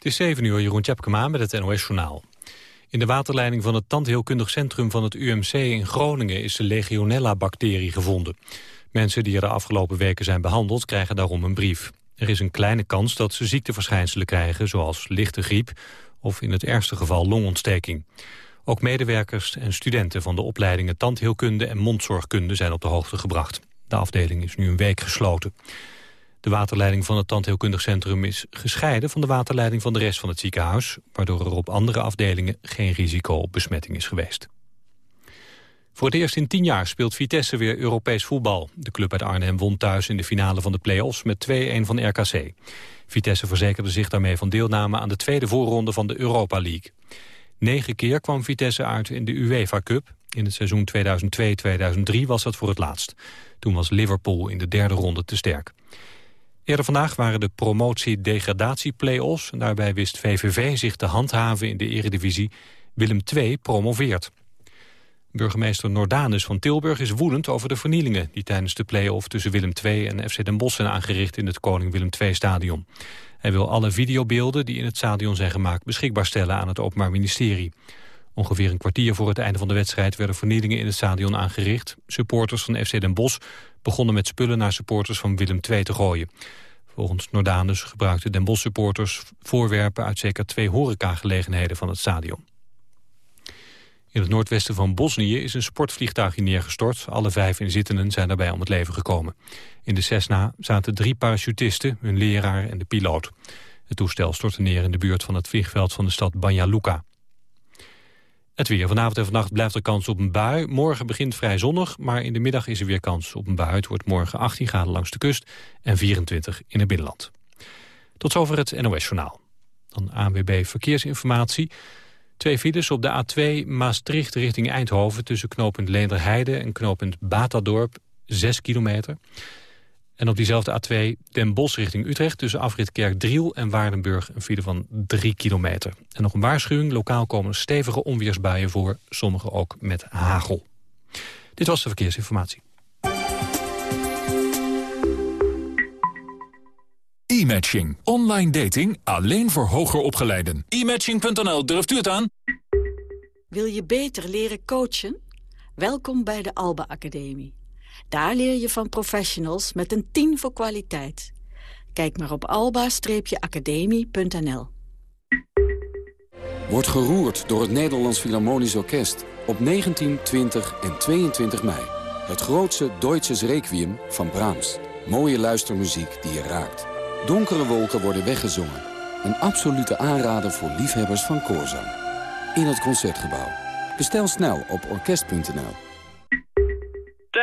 Het is 7 uur, Jeroen Tjepkema met het NOS-journaal. In de waterleiding van het tandheelkundig centrum van het UMC in Groningen... is de Legionella-bacterie gevonden. Mensen die er de afgelopen weken zijn behandeld krijgen daarom een brief. Er is een kleine kans dat ze ziekteverschijnselen krijgen... zoals lichte griep of in het ergste geval longontsteking. Ook medewerkers en studenten van de opleidingen tandheelkunde en mondzorgkunde zijn op de hoogte gebracht. De afdeling is nu een week gesloten. De waterleiding van het tandheelkundig centrum is gescheiden van de waterleiding van de rest van het ziekenhuis, waardoor er op andere afdelingen geen risico op besmetting is geweest. Voor het eerst in tien jaar speelt Vitesse weer Europees voetbal. De club uit Arnhem won thuis in de finale van de play-offs met 2-1 van RKC. Vitesse verzekerde zich daarmee van deelname aan de tweede voorronde van de Europa League. Negen keer kwam Vitesse uit in de UEFA Cup. In het seizoen 2002-2003 was dat voor het laatst. Toen was Liverpool in de derde ronde te sterk. Eerder vandaag waren de promotie-degradatie-play-offs. Daarbij wist VVV zich te handhaven in de eredivisie. Willem II promoveert. Burgemeester Nordanus van Tilburg is woedend over de vernielingen... die tijdens de play-off tussen Willem II en FC Den Bosch zijn aangericht... in het Koning Willem II-stadion. Hij wil alle videobeelden die in het stadion zijn gemaakt... beschikbaar stellen aan het Openbaar Ministerie. Ongeveer een kwartier voor het einde van de wedstrijd... werden vernielingen in het stadion aangericht. Supporters van FC Den Bosch begonnen met spullen... naar supporters van Willem II te gooien. Volgens Nordanus gebruikten Den Bosch supporters voorwerpen... uit zeker twee horecagelegenheden van het stadion. In het noordwesten van Bosnië is een sportvliegtuigje neergestort. Alle vijf inzittenden zijn daarbij om het leven gekomen. In de Cessna zaten drie parachutisten, hun leraar en de piloot. Het toestel stortte neer in de buurt van het vliegveld van de stad Banja Luka. Het weer. Vanavond en vannacht blijft er kans op een bui. Morgen begint vrij zonnig, maar in de middag is er weer kans op een bui. Het wordt morgen 18 graden langs de kust en 24 in het binnenland. Tot zover het NOS-journaal. Dan ANWB Verkeersinformatie. Twee files op de A2 Maastricht richting Eindhoven... tussen knooppunt Leenderheide en knooppunt Batadorp, 6 kilometer. En op diezelfde A2 Den Bosch richting Utrecht... tussen afrit Kerkdriel en Waardenburg een file van 3 kilometer. En nog een waarschuwing, lokaal komen stevige onweersbuien voor... sommige ook met hagel. Dit was de verkeersinformatie. E-matching. Online dating alleen voor hoger opgeleiden. E-matching.nl, durft u het aan? Wil je beter leren coachen? Welkom bij de Alba Academie. Daar leer je van professionals met een 10 voor kwaliteit. Kijk maar op alba-academie.nl. Wordt geroerd door het Nederlands Philharmonisch Orkest op 19, 20 en 22 mei. Het grootste Duitse Requiem van Brahms. Mooie luistermuziek die je raakt. Donkere wolken worden weggezongen. Een absolute aanrader voor liefhebbers van koorzang. In het Concertgebouw. Bestel snel op orkest.nl.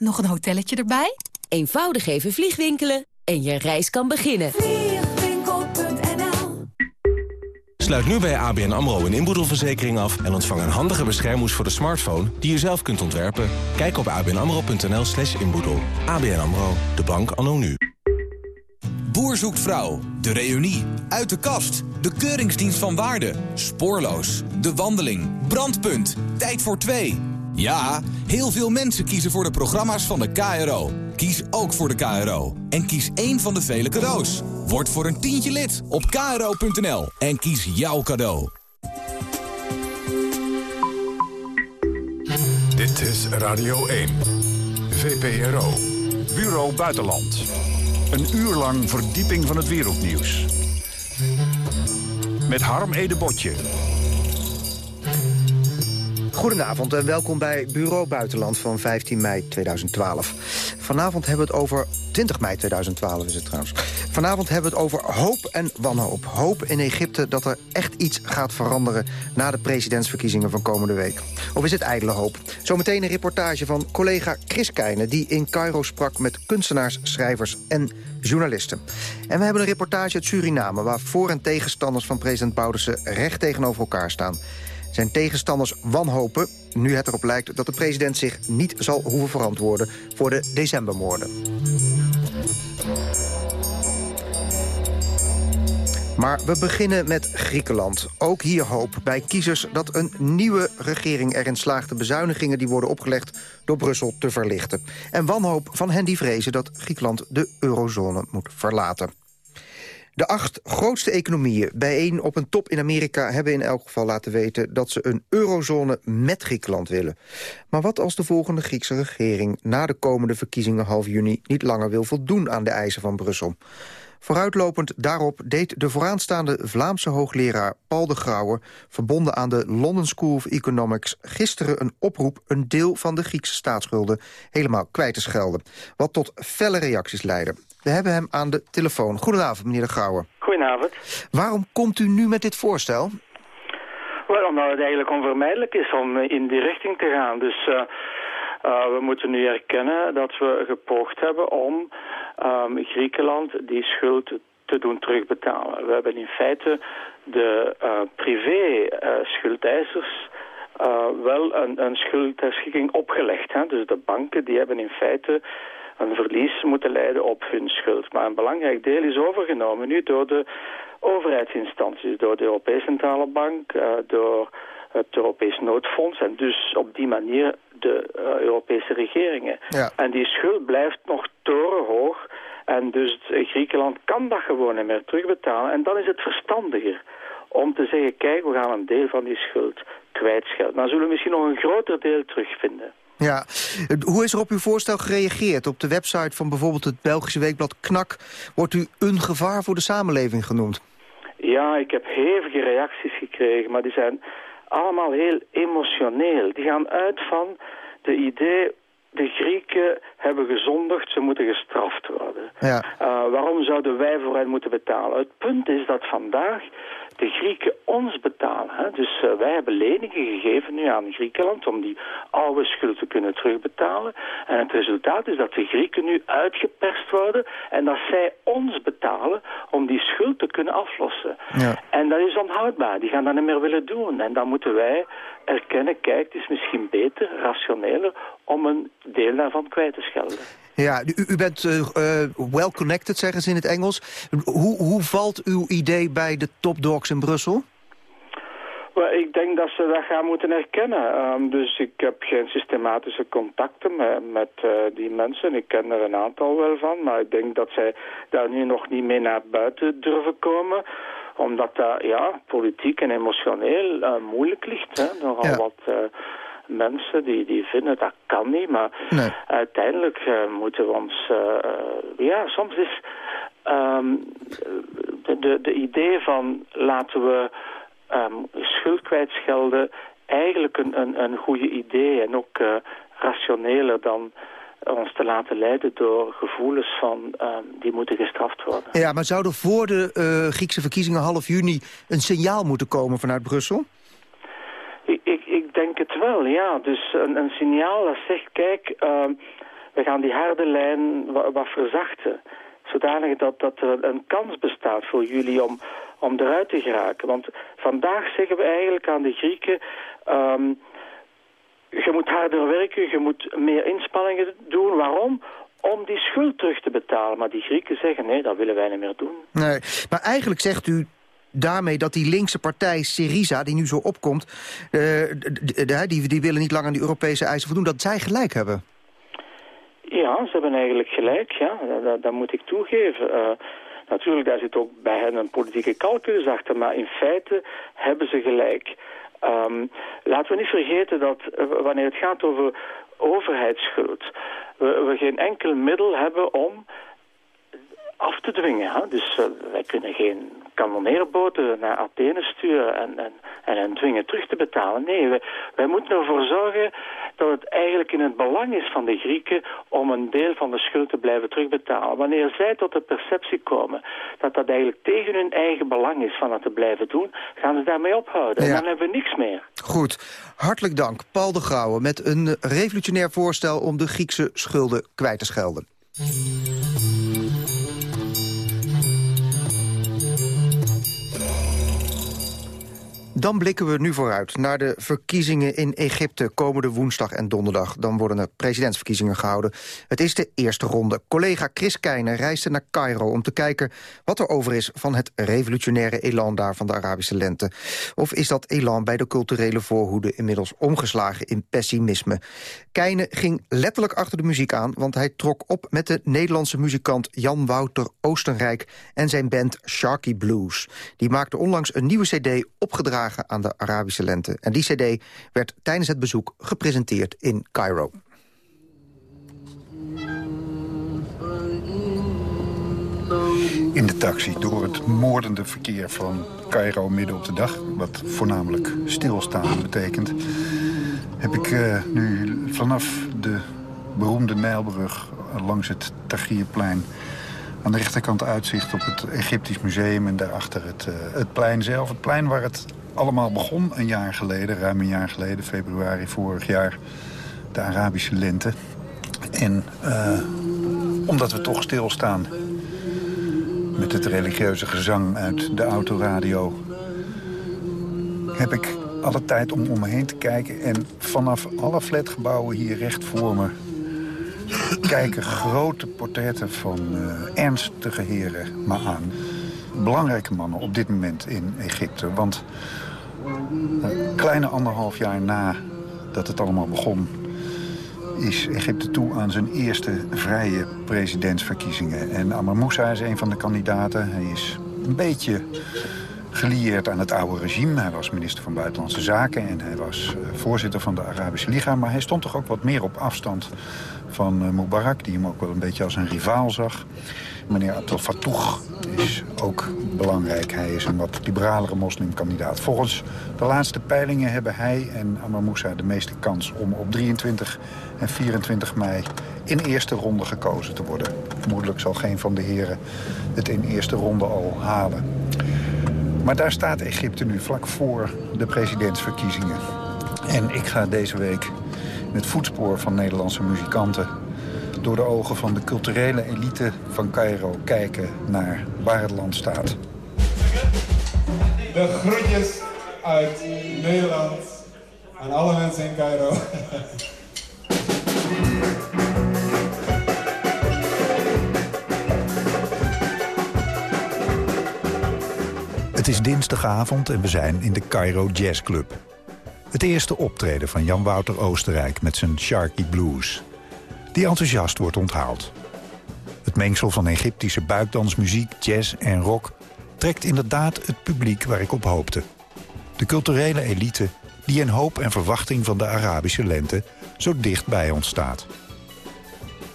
Nog een hotelletje erbij? Eenvoudig even vliegwinkelen en je reis kan beginnen. Vliegwinkel.nl Sluit nu bij ABN AMRO een inboedelverzekering af... en ontvang een handige beschermhoes voor de smartphone die je zelf kunt ontwerpen. Kijk op abnamro.nl slash inboedel. ABN AMRO, de bank anno nu. Boer zoekt vrouw, de reunie, uit de kast, de keuringsdienst van waarde, spoorloos, de wandeling, brandpunt, tijd voor twee... Ja, heel veel mensen kiezen voor de programma's van de KRO. Kies ook voor de KRO. En kies één van de vele cadeaus. Word voor een tientje lid op kro.nl. En kies jouw cadeau. Dit is Radio 1. VPRO. Bureau Buitenland. Een uur lang verdieping van het wereldnieuws. Met Harm Edebotje. Goedenavond en welkom bij Bureau Buitenland van 15 mei 2012. Vanavond hebben we het over... 20 mei 2012 is het trouwens. Vanavond hebben we het over hoop en wanhoop. Hoop in Egypte dat er echt iets gaat veranderen... na de presidentsverkiezingen van komende week. Of is het ijdele hoop? Zometeen een reportage van collega Chris Keijnen... die in Cairo sprak met kunstenaars, schrijvers en journalisten. En we hebben een reportage uit Suriname... waar voor- en tegenstanders van president Boudersen recht tegenover elkaar staan. Zijn tegenstanders wanhopen, nu het erop lijkt... dat de president zich niet zal hoeven verantwoorden voor de decembermoorden. Maar we beginnen met Griekenland. Ook hier hoop bij kiezers dat een nieuwe regering erin slaagt... de bezuinigingen die worden opgelegd door Brussel te verlichten. En wanhoop van hen die vrezen dat Griekenland de eurozone moet verlaten. De acht grootste economieën bijeen op een top in Amerika... hebben in elk geval laten weten dat ze een eurozone met Griekenland willen. Maar wat als de volgende Griekse regering... na de komende verkiezingen half juni niet langer wil voldoen aan de eisen van Brussel? Vooruitlopend daarop deed de vooraanstaande Vlaamse hoogleraar Paul de Grauwe... verbonden aan de London School of Economics... gisteren een oproep een deel van de Griekse staatsschulden helemaal kwijt te schelden. Wat tot felle reacties leidde. We hebben hem aan de telefoon. Goedenavond, meneer de Grauwe. Goedenavond. Waarom komt u nu met dit voorstel? Wel, omdat het eigenlijk onvermijdelijk is om in die richting te gaan. Dus uh, uh, we moeten nu erkennen dat we gepoogd hebben om um, Griekenland die schuld te doen terugbetalen. We hebben in feite de uh, privé-schuldeisers wel een, een schuldherschikking opgelegd. Hè? Dus de banken die hebben in feite een verlies moeten leiden op hun schuld. Maar een belangrijk deel is overgenomen nu door de overheidsinstanties, door de Europese Centrale Bank, uh, door het Europees Noodfonds en dus op die manier de uh, Europese regeringen. Ja. En die schuld blijft nog torenhoog en dus Griekenland kan dat gewoon niet meer terugbetalen en dan is het verstandiger om te zeggen, kijk, we gaan een deel van die schuld kwijtschelden. Dan zullen we misschien nog een groter deel terugvinden. Ja, hoe is er op uw voorstel gereageerd? Op de website van bijvoorbeeld het Belgische weekblad KNAK... wordt u een gevaar voor de samenleving genoemd. Ja, ik heb hevige reacties gekregen, maar die zijn allemaal heel emotioneel. Die gaan uit van de idee... de Grieken hebben gezondigd, ze moeten gestraft worden. Ja. Uh, waarom zouden wij voor hen moeten betalen? Het punt is dat vandaag de Grieken ons betalen. Hè? Dus uh, wij hebben leningen gegeven nu aan Griekenland om die oude schuld te kunnen terugbetalen. En het resultaat is dat de Grieken nu uitgeperst worden en dat zij ons betalen om die schuld te kunnen aflossen. Ja. En dat is onhoudbaar. Die gaan dat niet meer willen doen. En dan moeten wij erkennen, kijk, het is misschien beter, rationeler om een deel daarvan kwijt te schelden. Ja, u, u bent uh, well connected, zeggen ze in het Engels. Hoe, hoe valt uw idee bij de topdogs in Brussel? Ik denk dat ze dat gaan moeten herkennen. Um, dus ik heb geen systematische contacten met, met uh, die mensen. Ik ken er een aantal wel van, maar ik denk dat zij daar nu nog niet mee naar buiten durven komen omdat dat ja, politiek en emotioneel uh, moeilijk ligt. Hè. Nogal Ja. wat uh, mensen die, die vinden dat kan niet. Maar Nee. uiteindelijk uh, moeten we ons... uh, uh, ja, soms is um, de, de, de idee van laten we um, schuld kwijtschelden eigenlijk een, een, een goede idee. En ook uh, rationeler dan ons te laten leiden door gevoelens van um, die moeten gestraft worden. Ja, maar zou er voor de uh, Griekse verkiezingen half juni een signaal moeten komen vanuit Brussel? Ik, wel, ja. Dus een, een signaal dat zegt, kijk, uh, we gaan die harde lijn wat, verzachten. Zodanig dat, dat er een kans bestaat voor jullie om, om eruit te geraken. Want vandaag zeggen we eigenlijk aan de Grieken... Um, je moet harder werken, je moet meer inspanningen doen. Waarom? Om die schuld terug te betalen. Maar die Grieken zeggen, nee, dat willen wij niet meer doen. Nee, maar eigenlijk zegt u daarmee dat die linkse partij Syriza, die nu zo opkomt... Uh, die, die willen niet lang aan die Europese eisen voldoen, dat zij gelijk hebben. Ja, ze hebben eigenlijk gelijk, ja. Dat, moet ik toegeven. Uh, natuurlijk, daar zit ook bij hen een politieke calculus achter, maar in feite hebben ze gelijk. Um, laten we niet vergeten dat uh, wanneer het gaat over overheidsschuld, we, we geen enkel middel hebben om af te dwingen. Hè? Dus uh, wij kunnen geen kanonneerboten naar Athene sturen en, en, en hen dwingen terug te betalen. Nee, wij, wij moeten ervoor zorgen dat het eigenlijk in het belang is van de Grieken om een deel van de schuld te blijven terugbetalen. Wanneer zij tot de perceptie komen dat dat eigenlijk tegen hun eigen belang is van het te blijven doen, gaan ze daarmee ophouden. Ja. En dan hebben we niks meer. Goed, hartelijk dank. Paul de Grauwe met een revolutionair voorstel om de Griekse schulden kwijt te schelden. Dan blikken we nu vooruit naar de verkiezingen in Egypte komende woensdag en donderdag. Dan worden er presidentsverkiezingen gehouden. Het is de eerste ronde. Collega Chris Keijner reisde naar Cairo om te kijken wat er over is van het revolutionaire elan daar van de Arabische lente. Of is dat elan bij de culturele voorhoede inmiddels omgeslagen in pessimisme? Keijner ging letterlijk achter de muziek aan, want hij trok op met de Nederlandse muzikant Jan Wouter Oostenrijk en zijn band Sharky Blues. Die maakte onlangs een nieuwe cd opgedragen aan de Arabische lente. En die cd werd tijdens het bezoek gepresenteerd in Cairo. In de taxi door het moordende verkeer van Cairo midden op de dag... wat voornamelijk stilstaan betekent... heb ik uh, nu vanaf de beroemde Nijlbrug langs het Tahrirplein... aan de rechterkant uitzicht op het Egyptisch Museum... en daarachter het, uh, het plein zelf. Het plein waar het allemaal begon een jaar geleden, ruim een jaar geleden, februari vorig jaar, de Arabische lente. En uh, omdat we toch stilstaan met het religieuze gezang uit de autoradio... heb ik alle tijd om om me heen te kijken. En vanaf alle flatgebouwen hier recht voor me... kijken grote portretten van uh, ernstige heren me aan belangrijke mannen op dit moment in Egypte. Want een kleine anderhalf jaar na dat het allemaal begon... is Egypte toe aan zijn eerste vrije presidentsverkiezingen. En Amr Moussa is een van de kandidaten. Hij is een beetje gelieerd aan het oude regime. Hij was minister van Buitenlandse Zaken en hij was eh, voorzitter van de Arabische Liga. Maar hij stond toch ook wat meer op afstand van uh, Mubarak... die hem ook wel een beetje als een rivaal zag. Meneer Abdel Fattouh is ook belangrijk. Hij is een wat liberalere moslimkandidaat. Volgens de laatste peilingen hebben hij en Ammar Moussa de meeste kans... om op 23 en 24 mei in eerste ronde gekozen te worden. Vermoedelijk zal geen van de heren het in eerste ronde al halen. Maar daar staat Egypte nu vlak voor de presidentsverkiezingen. En ik ga deze week het voetspoor van Nederlandse muzikanten door de ogen van de culturele elite van Cairo kijken naar waar het land staat. De groetjes uit Nederland aan alle mensen in Cairo. Het is dinsdagavond en we zijn in de Cairo Jazz Club. Het eerste optreden van Jan Wouter Oostenrijk met zijn Sharky Blues die enthousiast wordt onthaald. Het mengsel van Egyptische buikdansmuziek, jazz en rock... trekt inderdaad het publiek waar ik op hoopte. De culturele elite die in hoop en verwachting van de Arabische lente... zo dicht bij ons staat.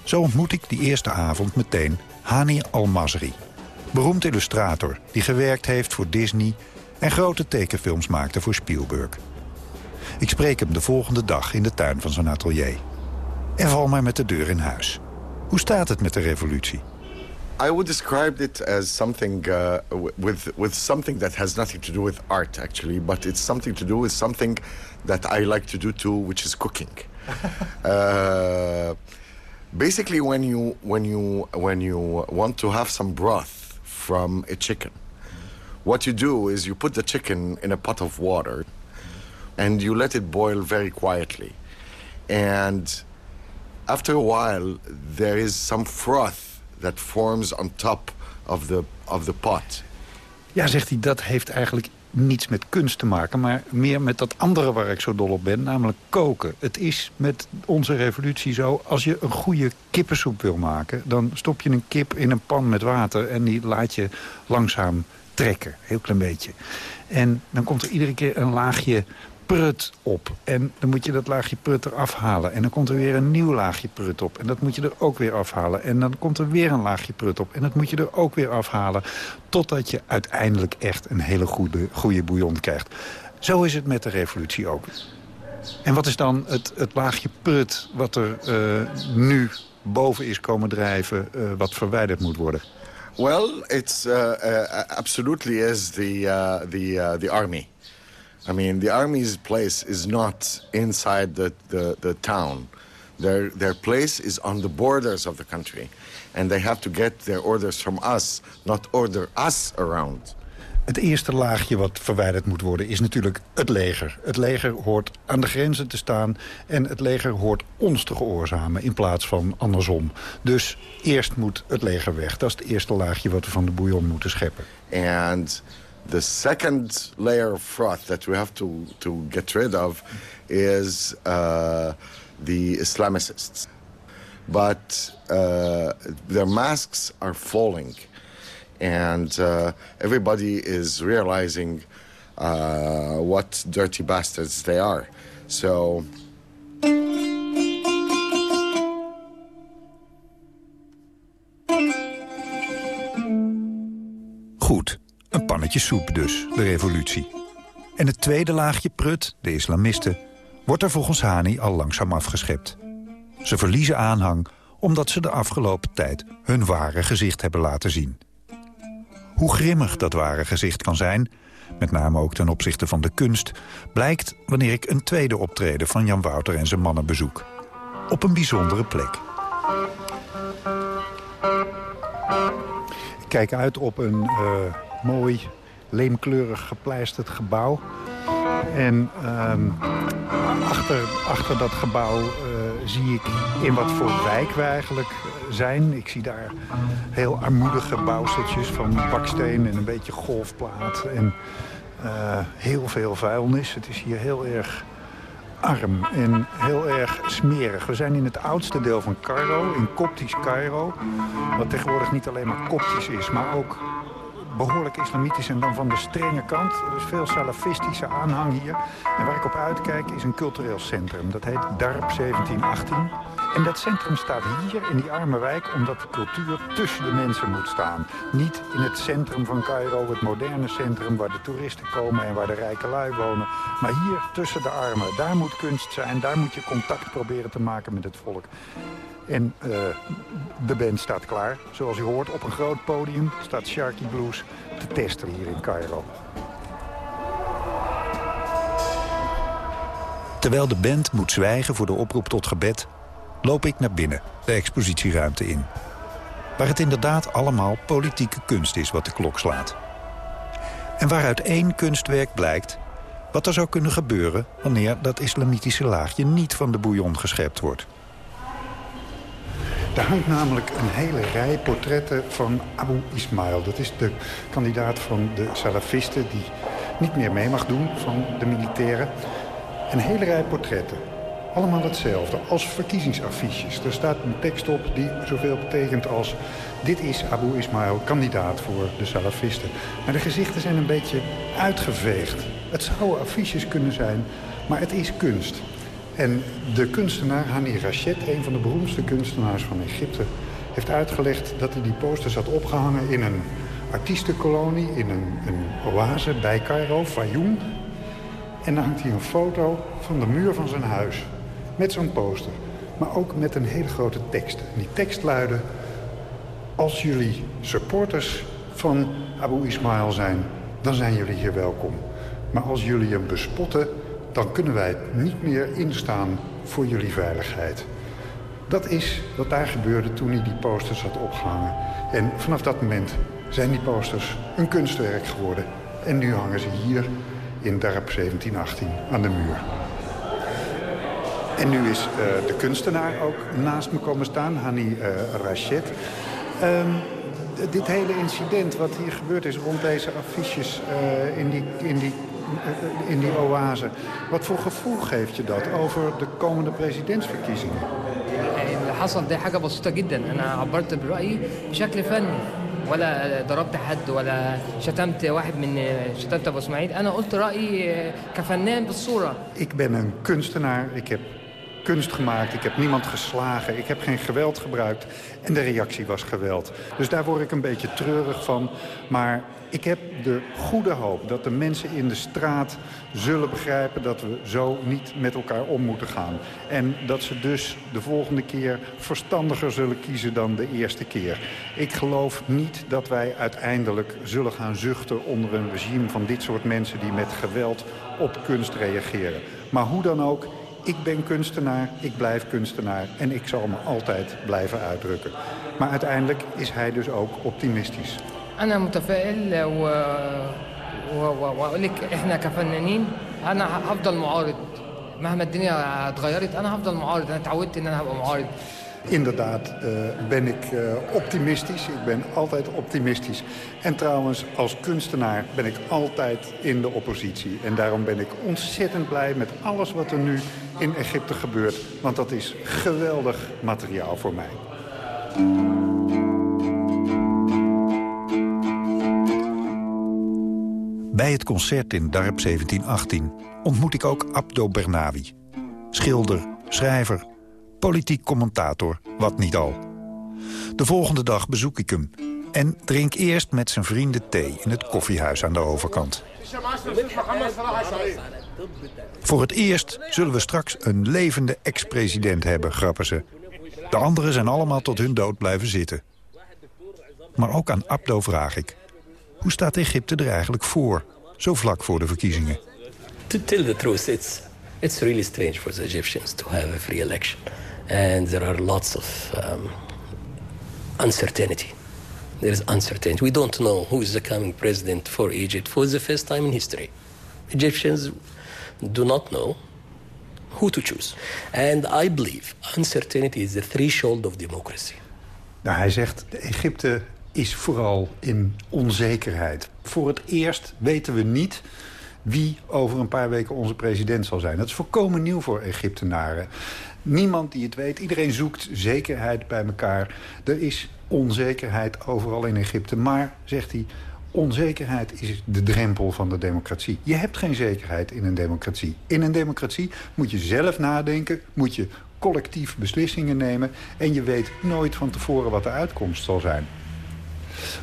Zo ontmoet ik die eerste avond meteen Hani Al-Masri. Beroemd illustrator die gewerkt heeft voor Disney... en grote tekenfilms maakte voor Spielberg. Ik spreek hem de volgende dag in de tuin van zijn atelier en val maar met de deur in huis. Hoe staat het met de revolutie? I would describe it as something uh, with with something that has nothing to do with art, actually, but it's something to do with something that I like to do too, which is cooking. uh, basically, when you when you when you want to have some broth from a chicken, what you do is you put the chicken in a pot of water, and you let it boil very quietly, and after a while, there is some froth that forms on top of the, of the pot. Ja, zegt hij, dat heeft eigenlijk niets met kunst te maken... maar meer met dat andere waar ik zo dol op ben, namelijk koken. Het is met onze revolutie zo, als je een goede kippensoep wil maken... dan stop je een kip in een pan met water en die laat je langzaam trekken. Heel klein beetje. En dan komt er iedere keer een laagje prut op. En dan moet je dat laagje prut eraf halen. En dan komt er weer een nieuw laagje prut op. En dat moet je er ook weer afhalen. En dan komt er weer een laagje prut op. En dat moet je er ook weer afhalen. Totdat je uiteindelijk echt een hele goede, goede bouillon krijgt. Zo is het met de revolutie ook. En wat is dan het, het laagje prut wat er uh, nu boven is komen drijven... Uh, wat verwijderd moet worden? Well, it's uh, absolutely is the, the, the army. I mean, the army's place is not inside the, the, the town. Their, their place is on the borders of the country. And they have to get their orders from us, not order us around. Het eerste laagje wat verwijderd moet worden is natuurlijk het leger. Het leger hoort aan de grenzen te staan en het leger hoort ons te gehoorzamen in plaats van andersom. Dus eerst moet het leger weg. Dat is het eerste laagje wat we van de bouillon moeten scheppen. And the second layer of froth that we have to, to get rid of is uh, the Islamicists. But uh, their masks are falling. And uh, everybody is realizing uh, what dirty bastards they are. So. Goed, een pannetje soep dus, de revolutie. En het tweede laagje prut, de islamisten, wordt er volgens Hani al langzaam afgeschept. Ze verliezen aanhang omdat ze de afgelopen tijd hun ware gezicht hebben laten zien. Hoe grimmig dat ware gezicht kan zijn, met name ook ten opzichte van de kunst... blijkt wanneer ik een tweede optreden van Jan Wouter en zijn mannen bezoek. Op een bijzondere plek. Ik kijk uit op een uh, mooi, leemkleurig gepleisterd gebouw. En um, achter, achter dat gebouw uh, zie ik in wat voor wijk we eigenlijk zijn. Ik zie daar heel armoedige bouwseltjes van baksteen en een beetje golfplaat. En uh, heel veel vuilnis. Het is hier heel erg arm en heel erg smerig. We zijn in het oudste deel van Cairo, in Koptisch Cairo. Wat tegenwoordig niet alleen maar Koptisch is, maar ook behoorlijk islamitisch en dan van de strenge kant. Er is veel salafistische aanhang hier. En waar ik op uitkijk is een cultureel centrum. Dat heet DARP 1718. En dat centrum staat hier in die arme wijk omdat de cultuur tussen de mensen moet staan. Niet in het centrum van Cairo, het moderne centrum waar de toeristen komen en waar de rijke lui wonen. Maar hier tussen de armen, daar moet kunst zijn, daar moet je contact proberen te maken met het volk. En uh, de band staat klaar. Zoals u hoort, op een groot podium staat Sharky Blues te testen hier in Cairo. Terwijl de band moet zwijgen voor de oproep tot gebed... loop ik naar binnen, de expositieruimte in. Waar het inderdaad allemaal politieke kunst is wat de klok slaat. En waaruit één kunstwerk blijkt... wat er zou kunnen gebeuren wanneer dat islamitische laagje niet van de bouillon geschept wordt. Daar hangt namelijk een hele rij portretten van Abu Ismail. Dat is de kandidaat van de salafisten die niet meer mee mag doen van de militairen. Een hele rij portretten. Allemaal hetzelfde, als verkiezingsaffiches. Er staat een tekst op die zoveel betekent als... dit is Abu Ismail, kandidaat voor de salafisten. Maar de gezichten zijn een beetje uitgeveegd. Het zouden affiches kunnen zijn, maar het is kunst. En de kunstenaar Hani Rachet, een van de beroemdste kunstenaars van Egypte... heeft uitgelegd dat hij die posters had opgehangen in een artiestenkolonie... in een, een oase bij Cairo, Fayoum. En dan hangt hij een foto van de muur van zijn huis met zo'n poster. Maar ook met een hele grote tekst. En die tekst luidde... Als jullie supporters van Abu Ismail zijn, dan zijn jullie hier welkom. Maar als jullie hem bespotten, dan kunnen wij niet meer instaan voor jullie veiligheid. Dat is wat daar gebeurde toen hij die posters had opgehangen. En vanaf dat moment zijn die posters een kunstwerk geworden. En nu hangen ze hier in Darp 1718 aan de muur. En nu is uh, de kunstenaar ook naast me komen staan, Hani uh, Rachet. Um, dit hele incident wat hier gebeurd is rond deze affiches uh, in die, in die in die oase. Wat voor gevoel geeft je dat over de komende presidentsverkiezingen? اللي حصل ده حاجة بسيطة جدا أنا عبرت برأيي بشكل فني ولا ضربت حد ولا شتمت واحد من شتمت أبو إسماعيل أنا قلت رأيي كفنان بالصورة Ik ben een kunstenaar, ik heb kunst gemaakt. Ik heb niemand geslagen. Ik heb geen geweld gebruikt. En de reactie was geweld. Dus daar word ik een beetje treurig van. Maar ik heb de goede hoop dat de mensen in de straat zullen begrijpen... dat we zo niet met elkaar om moeten gaan. En dat ze dus de volgende keer verstandiger zullen kiezen dan de eerste keer. Ik geloof niet dat wij uiteindelijk zullen gaan zuchten... onder een regime van dit soort mensen die met geweld op kunst reageren. Maar hoe dan ook, ik ben kunstenaar, ik blijf kunstenaar en ik zal me altijd blijven uitdrukken. Maar uiteindelijk is hij dus ook optimistisch. أنا متفائل و- و- واقول لك احنا كفنانين انا هفضل معارض مهما الدنيا اتغيرت انا هفضل معارض انا اتعودت ان انا هبقى معارض Inderdaad eh, ben ik eh, optimistisch. Ik ben altijd optimistisch. En trouwens, als kunstenaar ben ik altijd in de oppositie. En daarom ben ik ontzettend blij met alles wat er nu in Egypte gebeurt. Want dat is geweldig materiaal voor mij. Bij het concert in Darp 1718 ontmoet ik ook Abdo Bernawi. Schilder, schrijver, politiek commentator, wat niet al. De volgende dag bezoek ik hem en drink eerst met zijn vrienden thee in het koffiehuis aan de overkant. Voor het eerst zullen we straks een levende ex-president hebben, grappen ze. De anderen zijn allemaal tot hun dood blijven zitten. Maar ook aan Abdo vraag ik. Hoe staat Egypte er eigenlijk voor, zo vlak voor de verkiezingen? To tell the truth, it's it's really strange for the Egyptians to have a free election, and there are lots of um, uncertainty. There is uncertainty. We don't know who is the coming president for Egypt for the first time in history. Egyptians do not know who to choose, and I believe uncertainty is the threshold of democracy. Nou, hij zegt, Egypte is vooral in onzekerheid. Voor het eerst weten we niet wie over een paar weken onze president zal zijn. Dat is volkomen nieuw voor Egyptenaren. Niemand die het weet. Iedereen zoekt zekerheid bij elkaar. Er is onzekerheid overal in Egypte. Maar, zegt hij, onzekerheid is de drempel van de democratie. Je hebt geen zekerheid in een democratie. In een democratie moet je zelf nadenken, moet je collectief beslissingen nemen... en je weet nooit van tevoren wat de uitkomst zal zijn.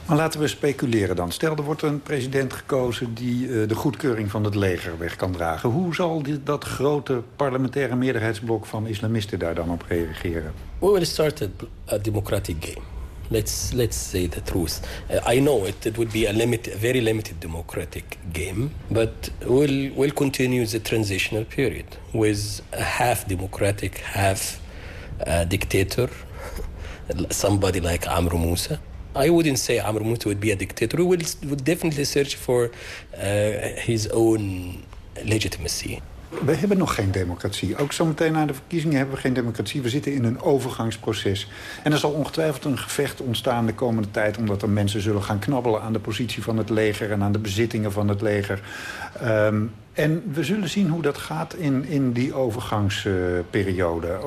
Maar laten we speculeren dan. Stel, er wordt een president gekozen die uh, de goedkeuring van het leger weg kan dragen. Hoe zal dat grote parlementaire meerderheidsblok van islamisten daar dan op reageren? We will start a democratic game. Let's let's say the truth. Uh, I know it, it would be a limited, a very limited democratic game, but we'll we'll continue the transitional period with a half democratic, half uh, dictator, somebody like Amr Musa. I wouldn't say Amr Moussa would be a dictator. We would, would definitely search for uh, his own legitimacy. We hebben nog geen democratie. Ook zometeen na de verkiezingen hebben we geen democratie. We zitten in een overgangsproces. En er zal ongetwijfeld een gevecht ontstaan de komende tijd... omdat er mensen zullen gaan knabbelen aan de positie van het leger... en aan de bezittingen van het leger. Um, en we zullen zien hoe dat gaat in, in die overgangsperiode.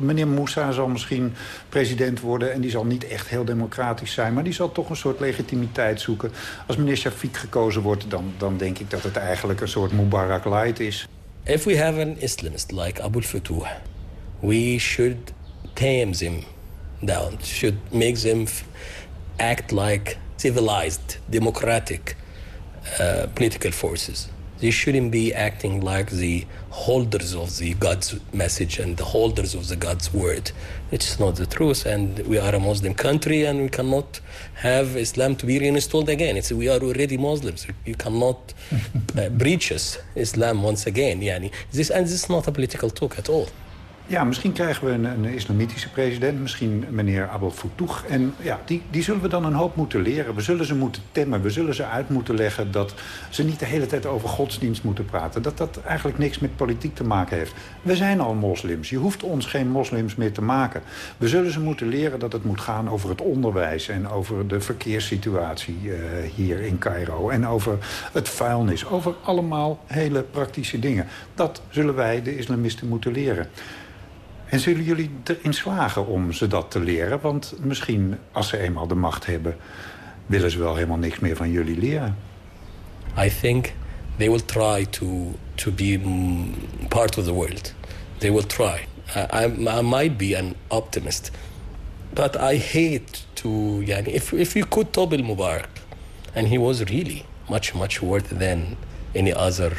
Meneer Moussa zal misschien president worden... en die zal niet echt heel democratisch zijn... maar die zal toch een soort legitimiteit zoeken. Als meneer Shafiq gekozen wordt, dan, dan denk ik dat het eigenlijk een soort Mubarak light is. If we have an Islamist like Abu Fatouh, we should tame them down, should make them act like civilized, democratic uh, political forces. They shouldn't be acting like the holders of the God's message and the holders of the God's word. It's not the truth, and we are a Muslim country, and we cannot have Islam to be reinstalled again. It's, we are already Muslims. You cannot uh, breach us Islam once again. Yani. This, and this is not a political talk at all. Ja, misschien krijgen we een, een islamitische president, misschien meneer Abdel Fattouh. En ja, die, die zullen we dan een hoop moeten leren. We zullen ze moeten temmen, we zullen ze uit moeten leggen... dat ze niet de hele tijd over godsdienst moeten praten. Dat dat eigenlijk niks met politiek te maken heeft. We zijn al moslims, je hoeft ons geen moslims meer te maken. We zullen ze moeten leren dat het moet gaan over het onderwijs... en over de verkeerssituatie uh, hier in Cairo. En over het vuilnis, over allemaal hele praktische dingen. Dat zullen wij, de islamisten, moeten leren. En zullen jullie erin slagen om ze dat te leren? Want misschien, als ze eenmaal de macht hebben... willen ze wel helemaal niks meer van jullie leren. I think they will try to, to be part of the world. They will try. I, might be an optimist. But I hate to... Yani, if, if you could topple Mubarak... and he was really much, much worse than any other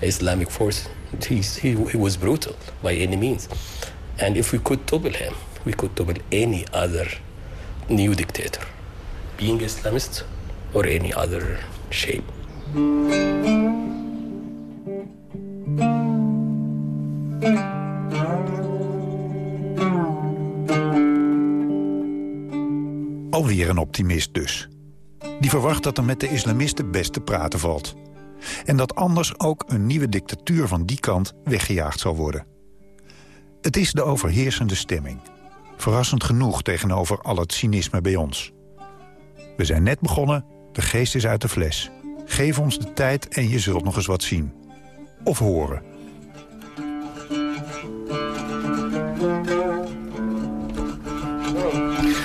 Islamic force... He, he was brutal by any means. And if we could topple him, we could topple any other new dictator, being Islamist or any other shape. Alweer een optimist dus. Die verwacht dat er met de islamisten best te praten valt. En dat anders ook een nieuwe dictatuur van die kant weggejaagd zal worden. Het is de overheersende stemming. Verrassend genoeg tegenover al het cynisme bij ons. We zijn net begonnen, de geest is uit de fles. Geef ons de tijd en je zult nog eens wat zien. Of horen.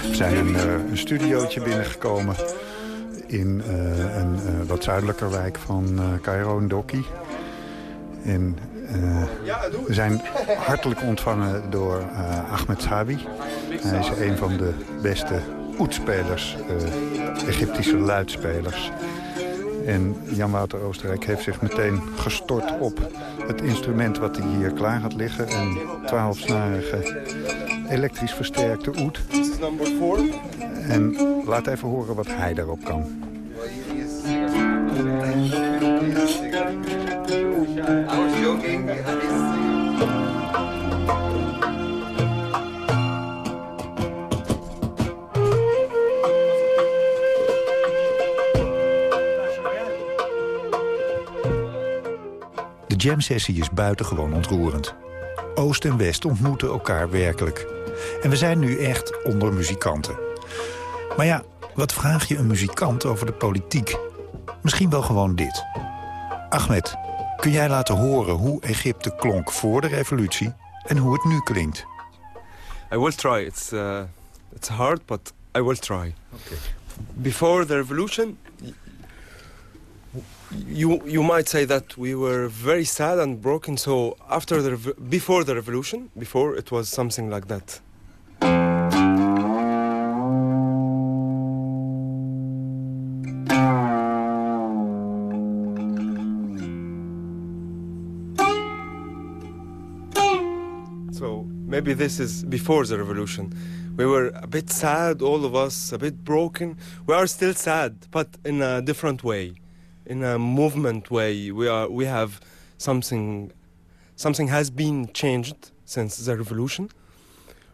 We zijn een, uh, een studiootje binnengekomen in uh, een uh, wat zuidelijker wijk van Cairo, Doki. En we zijn hartelijk ontvangen door Ahmed Sabi. Hij is een van de beste oetspelers, Egyptische luidspelers. En Jan Wouter Oostenrijk heeft zich meteen gestort op het instrument wat hij hier klaar had liggen. Een twaalfsnarige elektrisch versterkte oet. En laat even horen wat hij daarop kan. De jam-sessie is buitengewoon ontroerend. Oost en West ontmoeten elkaar werkelijk. En we zijn nu echt onder muzikanten. Maar ja, wat vraag je een muzikant over de politiek? Misschien wel gewoon dit. Ahmed, kun jij laten horen hoe Egypte klonk voor de revolutie... en hoe het nu klinkt? I will try. It's, uh, it's hard, but I will try. Okay. Before the revolution, you you might say that we were very sad and broken. So after the before the revolution, before it was something like that. Maybe this is before the revolution. We were a bit sad, all of us, a bit broken. We are still sad, but in a different way in a movement way. We are we have something something has been changed since the revolution,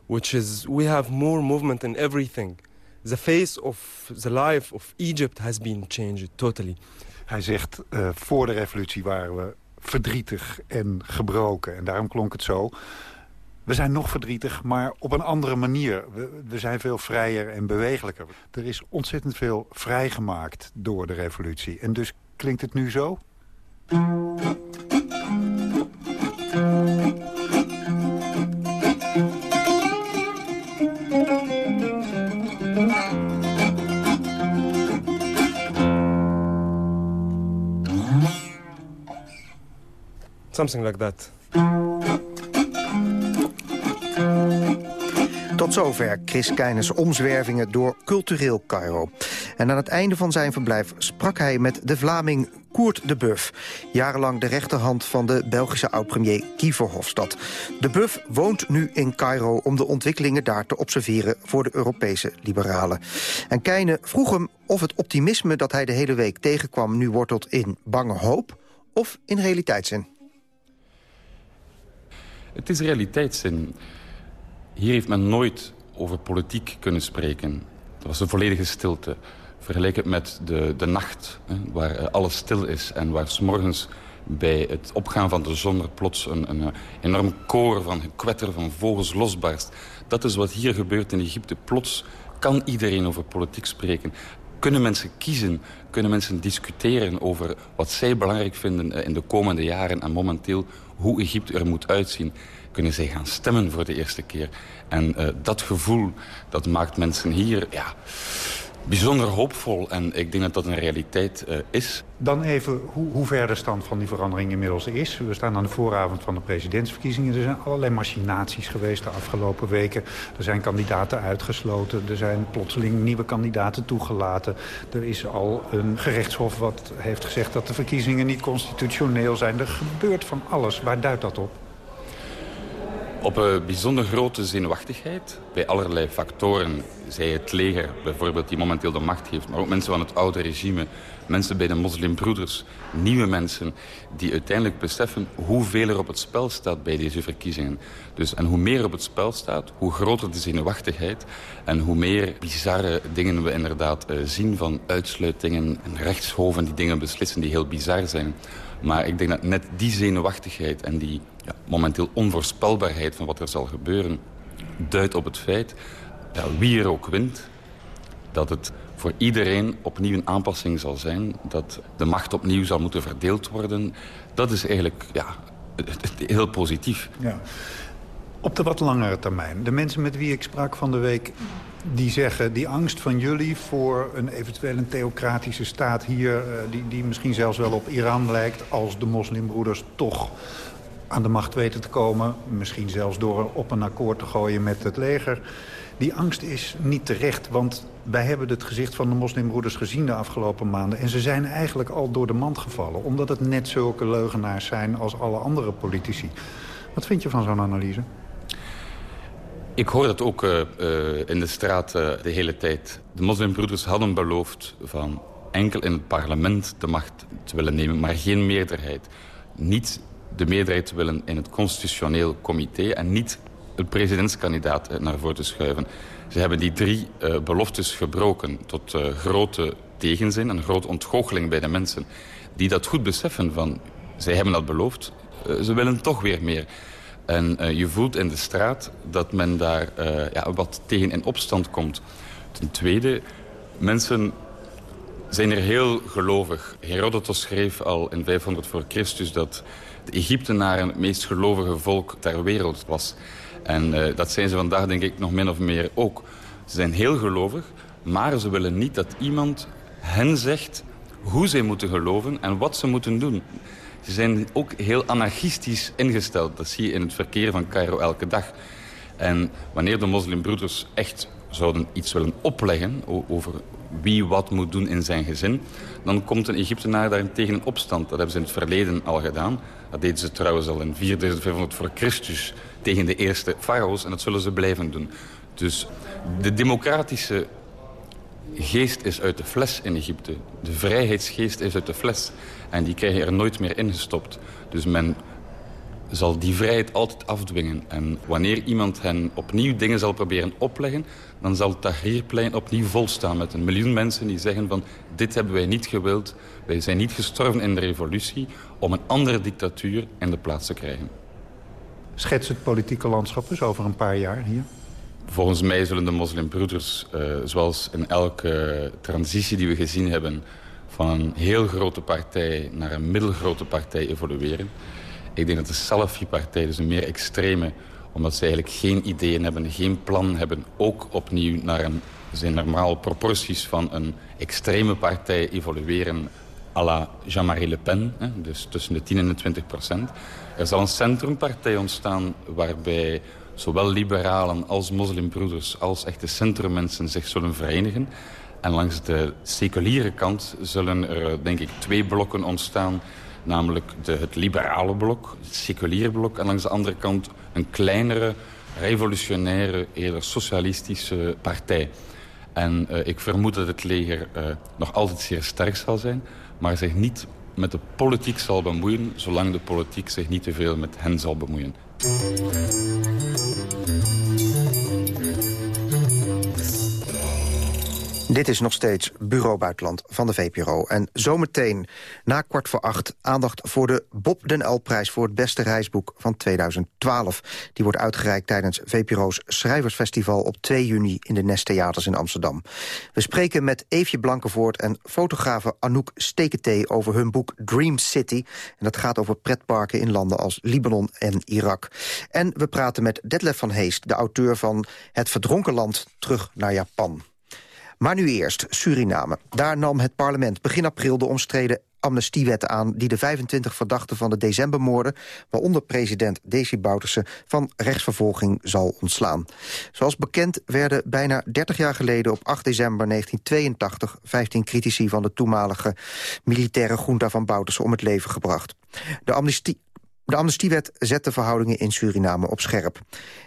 which is we have more movement in everything. The face of the life of Egypt has been changed totally. Hij zegt, uh, voor de revolutie waren we verdrietig en gebroken. En daarom klonk het zo. We zijn nog verdrietig, maar op een andere manier. We, we, zijn veel vrijer en bewegelijker. Er is ontzettend veel vrijgemaakt door de revolutie. En dus Klinkt het nu zo? Something like that. Tot zover Chris Keines omzwervingen door cultureel Cairo. En aan het einde van zijn verblijf sprak hij met de Vlaming Koert de Buff. Jarenlang de rechterhand van de Belgische oud-premier Guy Verhofstadt. De Buff woont nu in Cairo om de ontwikkelingen daar te observeren... voor de Europese liberalen. En Keine vroeg hem of het optimisme dat hij de hele week tegenkwam... nu wortelt in bange hoop of in realiteitszin. Het is realiteitszin. Hier heeft men nooit over politiek kunnen spreken. Er was een volledige stilte. Vergelijk het met de, de nacht, hè, waar eh, alles stil is... en waar morgens bij het opgaan van de zon er plots een, een, enorm koor van gekwetter van vogels losbarst. Dat is wat hier gebeurt in Egypte. Plots kan iedereen over politiek spreken. Kunnen mensen kiezen, kunnen mensen discussiëren over wat zij belangrijk vinden eh, in de komende jaren en momenteel hoe Egypte er moet uitzien kunnen zij gaan stemmen voor de eerste keer. En uh, dat gevoel, dat maakt mensen hier ja, bijzonder hoopvol. En ik denk dat dat een realiteit uh, is. Dan even hoe, hoe ver de stand van die verandering inmiddels is. We staan aan de vooravond van de presidentsverkiezingen. Er zijn allerlei machinaties geweest de afgelopen weken. Er zijn kandidaten uitgesloten. Er zijn plotseling nieuwe kandidaten toegelaten. Er is al een gerechtshof wat heeft gezegd dat de verkiezingen niet constitutioneel zijn. Er gebeurt van alles. Waar duidt dat op? Op een bijzonder grote zenuwachtigheid bij allerlei factoren. Zij het leger bijvoorbeeld die momenteel de macht heeft, maar ook mensen van het oude regime, mensen bij de moslimbroeders, nieuwe mensen die uiteindelijk beseffen hoeveel er op het spel staat bij deze verkiezingen. Dus, en hoe meer op het spel staat, hoe groter de zenuwachtigheid en hoe meer bizarre dingen we inderdaad uh, zien van uitsluitingen en rechtshoven die dingen beslissen die heel bizar zijn. Maar ik denk dat net die zenuwachtigheid en die ja, momenteel onvoorspelbaarheid van wat er zal gebeuren... duidt op het feit, ja, wie er ook wint, dat het voor iedereen opnieuw een aanpassing zal zijn. Dat de macht opnieuw zal moeten verdeeld worden. Dat is eigenlijk ja, heel positief. Ja. Op de wat langere termijn. De mensen met wie ik sprak van de week... die zeggen, die angst van jullie voor een eventueel een theocratische staat hier... Eh, die, die misschien zelfs wel op Iran lijkt... als de moslimbroeders toch aan de macht weten te komen. Misschien zelfs door op een akkoord te gooien met het leger. Die angst is niet terecht, want wij hebben het gezicht van de moslimbroeders gezien de afgelopen maanden. En ze zijn eigenlijk al door de mand gevallen. Omdat het net zulke leugenaars zijn als alle andere politici. Wat vind je van zo'n analyse? Ik hoor dat ook uh, uh, in de straat uh, de hele tijd. De moslimbroeders hadden beloofd van enkel in het parlement de macht te willen nemen, maar geen meerderheid. Niet de meerderheid te willen in het constitutioneel comité en niet een presidentskandidaat naar voren te schuiven. Ze hebben die drie beloftes gebroken tot grote tegenzin en grote ontgoocheling bij de mensen. Die dat goed beseffen van, zij hebben dat beloofd, ze willen toch weer meer. En je voelt in de straat dat men daar ja, wat tegen in opstand komt. Ten tweede, mensen zijn er heel gelovig. Herodotus schreef al in 500 voor Christus dat de Egyptenaren het meest gelovige volk ter wereld was. En uh, dat zijn ze vandaag denk ik nog min of meer ook. Ze zijn heel gelovig, maar ze willen niet dat iemand hen zegt hoe zij moeten geloven en wat ze moeten doen. Ze zijn ook heel anarchistisch ingesteld. Dat zie je in het verkeer van Cairo elke dag. En wanneer de moslimbroeders echt zouden iets willen opleggen over wie wat moet doen in zijn gezin, dan komt een Egyptenaar daar tegen een opstand. Dat hebben ze in het verleden al gedaan. Dat deden ze trouwens al in 4500 voor Christus tegen de eerste farao's en dat zullen ze blijven doen. Dus de democratische geest is uit de fles in Egypte. De vrijheidsgeest is uit de fles. En die krijgen er nooit meer ingestopt. Dus men zal die vrijheid altijd afdwingen. En wanneer iemand hen opnieuw dingen zal proberen opleggen... dan zal het Tahrirplein opnieuw volstaan met een miljoen mensen die zeggen van... dit hebben wij niet gewild, wij zijn niet gestorven in de revolutie... om een andere dictatuur in de plaats te krijgen. Schets het politieke landschap eens over een paar jaar hier. Volgens mij zullen de moslimbroeders, uh, zoals in elke transitie die we gezien hebben... van een heel grote partij naar een middelgrote partij evolueren. Ik denk dat de Salafi-partij, dus een meer extreme... omdat ze eigenlijk geen ideeën hebben, geen plan hebben... ook opnieuw naar een, zijn normale proporties van een extreme partij evolueren... à la Jean-Marie Le Pen, hè, dus tussen de 10 en de 20 procent. Er zal een centrumpartij ontstaan waarbij zowel liberalen als moslimbroeders... als echte centrummensen zich zullen verenigen. En langs de seculiere kant zullen er, denk ik, twee blokken ontstaan Namelijk de, het liberale blok, het seculiere blok. En langs de andere kant een kleinere, revolutionaire, eerder socialistische partij. En uh, ik vermoed dat het leger uh, nog altijd zeer sterk zal zijn... maar zich niet met de politiek zal bemoeien... zolang de politiek zich niet te veel met hen zal bemoeien. Dit is nog steeds Bureau Buitenland van de VPRO. En zometeen, na kwart voor acht, aandacht voor de Bob den L-prijs... voor het beste reisboek van 2012. Die wordt uitgereikt tijdens VPRO's Schrijversfestival... op 2 juni in de Nesttheaters in Amsterdam. We spreken met Eefje Blankenvoort en fotografe Anouk Steketee... over hun boek Dream City. En dat gaat over pretparken in landen als Libanon en Irak. En we praten met Detlef van Heest, de auteur van Het Verdronken Land... terug naar Japan. Maar nu eerst Suriname. Daar nam het parlement begin april de omstreden amnestiewet aan... die de 25 verdachten van de decembermoorden... waaronder president Desi Bouterse van rechtsvervolging zal ontslaan. Zoals bekend werden bijna 30 jaar geleden op 8 december 1982... 15 critici van de toenmalige militaire junta van Bouterse om het leven gebracht. De amnestie De amnestiewet zet de verhoudingen in Suriname op scherp.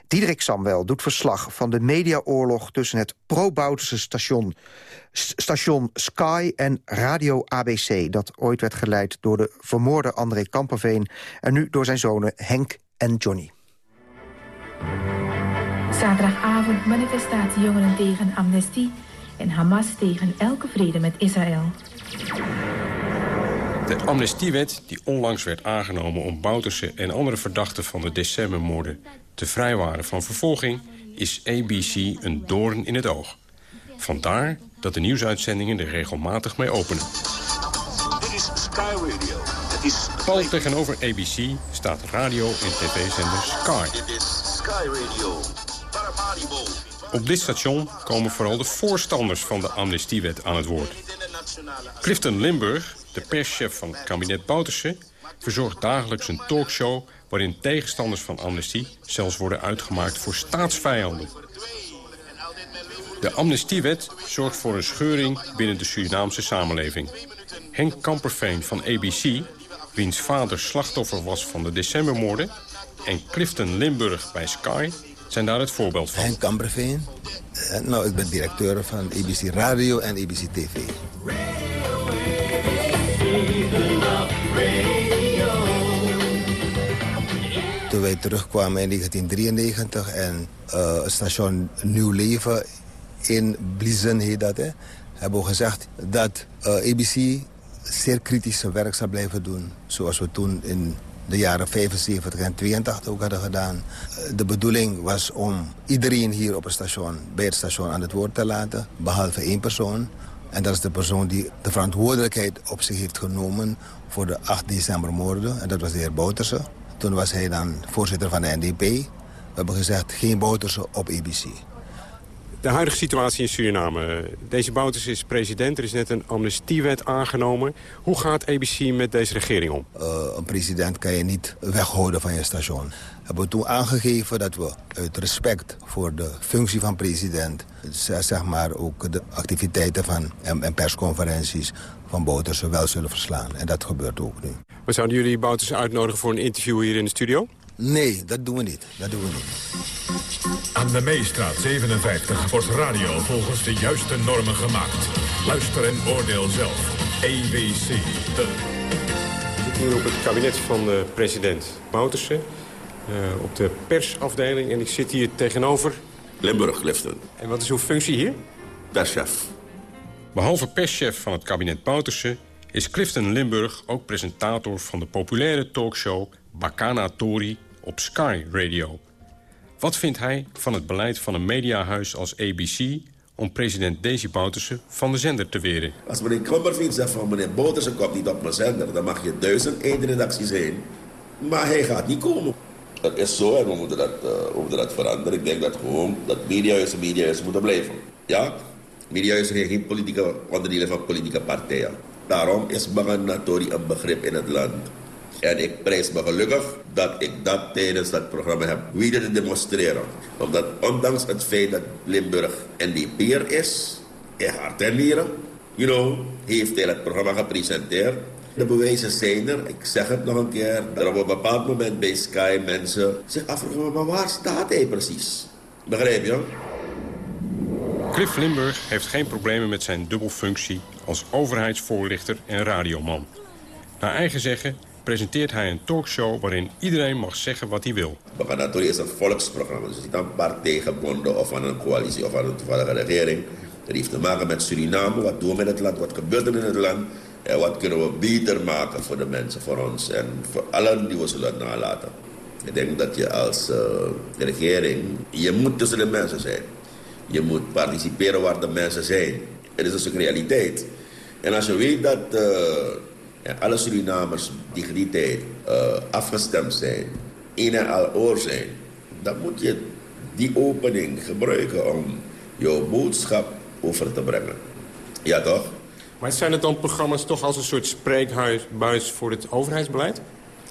Diederik Samwel doet verslag van de mediaoorlog... tussen het pro-Bouterse station, station Sky en Radio ABC... dat ooit werd geleid door de vermoorde André Kamperveen... en nu door zijn zonen Henk en Johnny. Zaterdagavond manifestatie jongeren tegen amnestie... en Hamas tegen elke vrede met Israël. De amnestiewet die onlangs werd aangenomen om Bouterse en andere verdachten van de decembermoorden te vrijwaren van vervolging, is ABC een doorn in het oog. Vandaar dat de nieuwsuitzendingen er regelmatig mee openen. Dit is Sky Radio. Is... Pal tegenover ABC staat radio- en tv-zender Sky. Radio. Op dit station komen vooral de voorstanders van de amnestiewet aan het woord. Clifton Limburg de perschef van kabinet Bouterse verzorgt dagelijks een talkshow... waarin tegenstanders van amnestie zelfs worden uitgemaakt voor staatsvijanden. De amnestiewet zorgt voor een scheuring binnen de Surinaamse samenleving. Henk Kamperveen van ABC, wiens vader slachtoffer was van de decembermoorden... en Clifton Limburg bij Sky zijn daar het voorbeeld van. Henk Kamperveen. Eh, nou, ik ben directeur van ABC Radio en ABC TV. Toen wij terugkwamen in 1993 en uh, station Nieuw Leven in Bliezen heet dat, hebben we gezegd dat uh, eh, ABC zeer kritische werk zou blijven doen. Zoals we toen in de jaren 75 en 82 ook hadden gedaan. Eh, de bedoeling was om iedereen hier op het station, bij het station aan het woord te laten, behalve één persoon. En dat is de persoon die de verantwoordelijkheid op zich heeft genomen voor de 8 december moorden. En dat was de heer Bouterse. Toen was hij dan voorzitter van de NDP. We hebben gezegd, geen Bouterse op ABC. De huidige situatie in Suriname. Deze Bouters is president. Er is net een amnestiewet aangenomen. Hoe gaat ABC met deze regering om? Uh, een president kan je niet weghouden van je station. We hebben toen aangegeven dat we uit respect voor de functie van president... zeg maar ook de activiteiten van, en, en persconferenties van Bouterse wel zullen verslaan. En dat gebeurt ook nu. Maar zouden jullie Bouterse uitnodigen voor een interview hier in de studio? Nee, dat doen we niet. Dat doen we niet. Aan de Meestraat 57 wordt radio volgens de juiste normen gemaakt. Luister en oordeel zelf. EWC. De... We zitten hier op het kabinet van de president Bouterse. Uh, op de persafdeling. En ik zit hier tegenover... Limburg, Lifton. En wat is uw functie hier? Perschef. Behalve perschef van het kabinet Bouterse... is Clifton Limburg ook presentator van de populaire talkshow... Bacana Tori op Sky Radio. Wat vindt hij van het beleid van een mediahuis als ABC... om president Desi Bouterse van de zender te weren? Als meneer Krommerveen zegt van meneer Bouterse komt niet op mijn zender... dan mag je duizend redacties heen. Maar hij gaat niet komen. Dat is zo en we moeten dat, uh, we moeten dat veranderen. Ik denk dat gewoon dat mediahuizen mediahuizen moeten blijven. Ja, mediahuizen zijn geen politieke onderdelen van politieke partijen. Daarom is Baganatori een begrip in het land. En ik prijs me gelukkig dat ik dat tijdens dat programma heb weten te demonstreren. Omdat ondanks het feit dat Limburg NDP'er is, in hart en nieren, you know, heeft hij het programma gepresenteerd. De bewijzen zijn er. Ik zeg het nog een keer. Dat op een bepaald moment bij Sky mensen zich afvragen, maar waar staat hij precies? Begrijp je? Cliff Limburg heeft geen problemen met zijn dubbelfunctie als overheidsvoorlichter en radioman. Naar eigen zeggen presenteert hij een talkshow waarin iedereen mag zeggen wat hij wil. Baganatori is een volksprogramma. Dus niet een partijgebonden of aan een coalitie of aan een toevallige regering. Het heeft te maken met Suriname. Wat doen we met het land? Wat gebeurt er in het land? En wat kunnen we beter maken voor de mensen, voor ons en voor allen die we zullen nalaten. Ik denk dat je als uh, regering, je moet tussen de mensen zijn. Je moet participeren waar de mensen zijn. Het is een realiteit. En als je weet dat... Uh, en alle Surinamers die die tijd uh, afgestemd zijn, een en al oor zijn, dan moet je die opening gebruiken om jouw boodschap over te brengen. Ja, toch? Maar zijn het dan programma's toch als een soort spreekbuis voor het overheidsbeleid?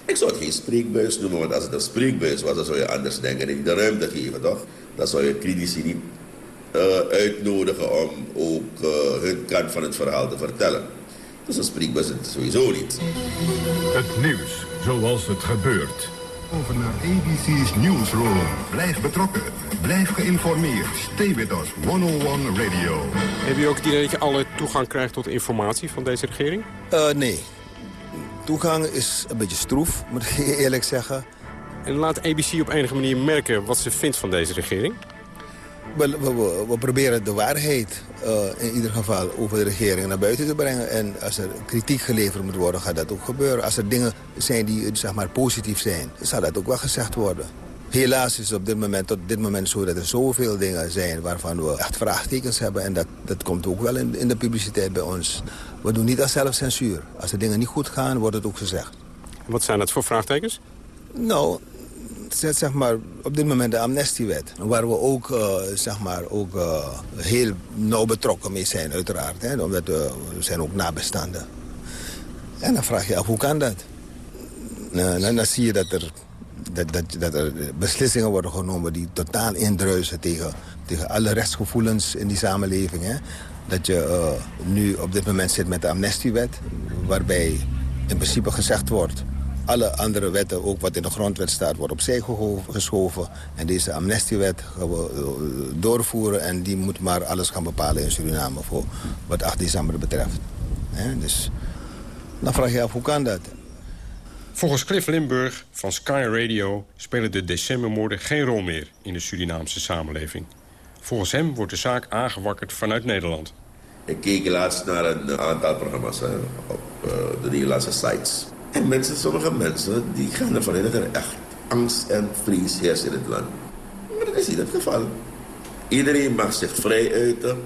Ik zou het geen spreekbuis noemen, want als het een spreekbuis was, dan zou je anders denken en de ruimte geven, toch? Dan zou je critici niet uh, uitnodigen om ook uh, hun kant van het verhaal te vertellen. Dus een spreekbus is het sowieso niet. Het nieuws zoals het gebeurt. Over naar ABC's Newsroom. Blijf betrokken. Blijf geïnformeerd. Stay with us. 101 Radio. Heb je ook het idee dat je alle toegang krijgt tot informatie van deze regering? Uh, nee. Toegang is een beetje stroef, moet ik eerlijk zeggen. En laat ABC op enige manier merken wat ze vindt van deze regering? We, we, we proberen de waarheid uh, in ieder geval over de regering naar buiten te brengen. En als er kritiek geleverd moet worden, gaat dat ook gebeuren. Als er dingen zijn die zeg maar, positief zijn, zal dat ook wel gezegd worden. Helaas is het op dit moment, tot dit moment zo dat er zoveel dingen zijn waarvan we echt vraagtekens hebben. En dat, dat komt ook wel in, in de publiciteit bij ons. We doen niet als zelfcensuur. Als de dingen niet goed gaan, wordt het ook gezegd. Wat zijn dat voor vraagtekens? Nou, zeg maar, op dit moment de amnestiewet. Waar we ook, uh, zeg maar, ook uh, heel nauw betrokken mee zijn, uiteraard. Hè, omdat we, we zijn ook nabestaanden. En dan vraag je af, hoe kan dat? Nou, dan, zie je dat er, dat, dat, dat er beslissingen worden genomen... die totaal indruisen tegen, tegen alle rechtsgevoelens in die samenleving. Hè. Dat je nu op dit moment zit met de amnestiewet... waarbij in principe gezegd wordt alle andere wetten, ook wat in de grondwet staat, wordt opzij geschoven. En deze amnestiewet gaan we eh, doorvoeren en die moet maar alles gaan bepalen in Suriname voor wat 8 december betreft. dus dan vraag je af, hoe kan dat? Volgens Cliff Limburg van Sky Radio spelen de decembermoorden geen rol meer in de Surinaamse samenleving. Volgens hem wordt de zaak aangewakkerd vanuit Nederland. Ik keek laatst naar een aantal programma's op uh, de Nederlandse sites. En mensen, sommige mensen, die gaan ervan uit dat er echt angst en vrees heerst in het land. Maar dat is niet het geval. Iedereen mag zich vrij uiten.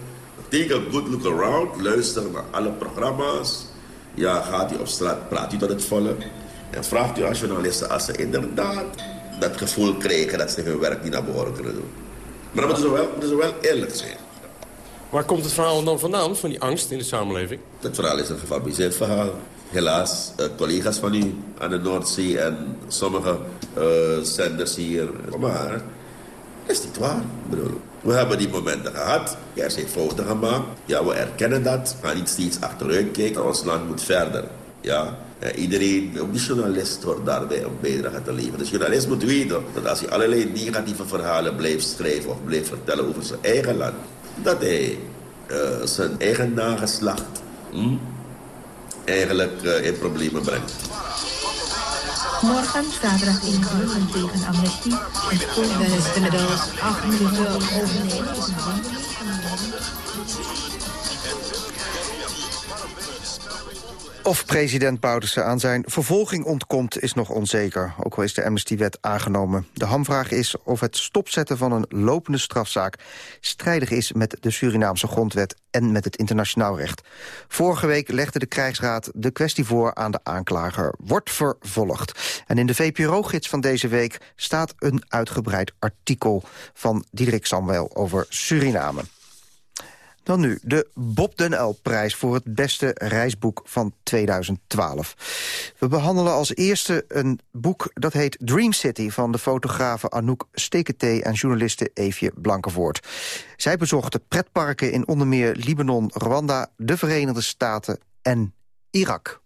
Take a good look around. Luister naar alle programma's. Ja, gaat u op straat, praat u tot het volle. En vraagt u als journalisten als ze inderdaad dat gevoel krijgen dat ze hun werk niet naar behoren kunnen doen. Maar dan moeten ze wel, moeten ze wel eerlijk zijn. Waar komt het verhaal dan vandaan, van die angst in de samenleving? Het verhaal is een gefabriceerd verhaal helaas uh, collega's van u aan de Noordzee en sommige uh, zenders hier. Maar dat is niet waar. Bedoel, we hebben die momenten gehad. Er zijn fouten gemaakt. Ja, we erkennen dat. Gaan niet steeds achteruit kijken. Ons land moet verder. Ja, iedereen, ook die journalist hoort daarbij een bijdrage te leveren. De journalist moet weten dat als hij allerlei negatieve verhalen blijft schrijven of blijft vertellen over zijn eigen land, dat hij zijn eigen nageslacht hm, eigenlijk uh, in problemen brengt. Morgen, zaterdag 1 juli, tegen amnestie. En dan is het inmiddels 8 minuten over 9. Of president Bouterse aan zijn vervolging ontkomt is nog onzeker. Ook al is de amnestiewet aangenomen. De hamvraag is of het stopzetten van een lopende strafzaak... strijdig is met de Surinaamse grondwet en met het internationaal recht. Vorige week legde de krijgsraad de kwestie voor aan de aanklager. Wordt vervolgd. En in de VPRO-gids van deze week staat een uitgebreid artikel... van Diederik Samuel over Suriname. Dan nu de Bob den L-prijs voor het beste reisboek van 2012. We behandelen als eerste een boek dat heet Dream City... van de fotografe Anouk Steketee en journaliste Eefje Blankenvoort. Zij bezochten pretparken in onder meer Libanon, Rwanda... de Verenigde Staten en Irak.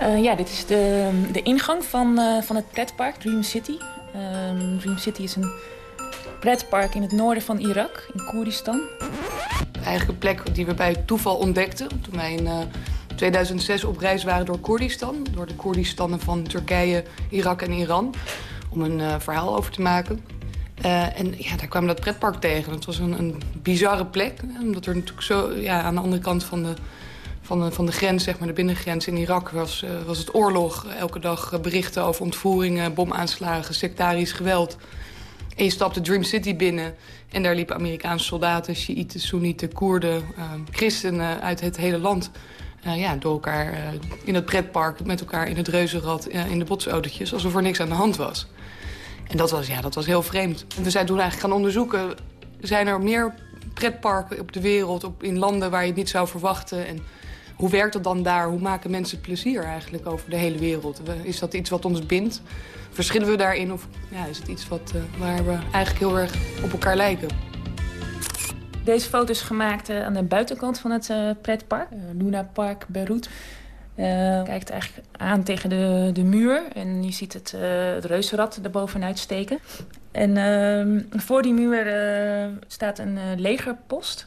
Uh, ja, dit is de, de ingang van, uh, van het pretpark Dream City. Uh, Dream City is een pretpark in het noorden van Irak, in Koerdistan. Eigenlijk een plek die we bij toeval ontdekten. Toen wij in uh, 2006 op reis waren door Koerdistan. Door de Koerdistannen van Turkije, Irak en Iran. Om een uh, verhaal over te maken. Uh, en ja, daar kwamen dat pretpark tegen. Het was een, een bizarre plek. Omdat er natuurlijk zo ja, aan de andere kant van de, van de, van de grens, zeg maar de binnengrens in Irak, was, was het oorlog. Elke dag berichten over ontvoeringen, bomaanslagen, sectarisch geweld. En je stapte Dream City binnen en daar liepen Amerikaanse soldaten, Shiiten, Soenieten, Koerden, uh, christenen uit het hele land. Uh, ja, door elkaar uh, in het pretpark, met elkaar in het reuzenrad, in de botsautootjes, alsof er niks aan de hand was. En dat was, ja, dat was heel vreemd. En we zijn toen eigenlijk gaan onderzoeken, zijn er meer pretparken op de wereld, op, in landen waar je het niet zou verwachten. En hoe werkt dat dan daar? Hoe maken mensen plezier eigenlijk over de hele wereld? Is dat iets wat ons bindt? Verschillen we daarin of ja, is het iets wat, uh, waar we eigenlijk heel erg op elkaar lijken? Deze foto is gemaakt aan de buitenkant van het pretpark. Luna Park Beirut. Kijkt eigenlijk aan tegen de, de muur. En je ziet het, het reuzenrad erbovenuit steken. En uh, voor die muur staat een legerpost.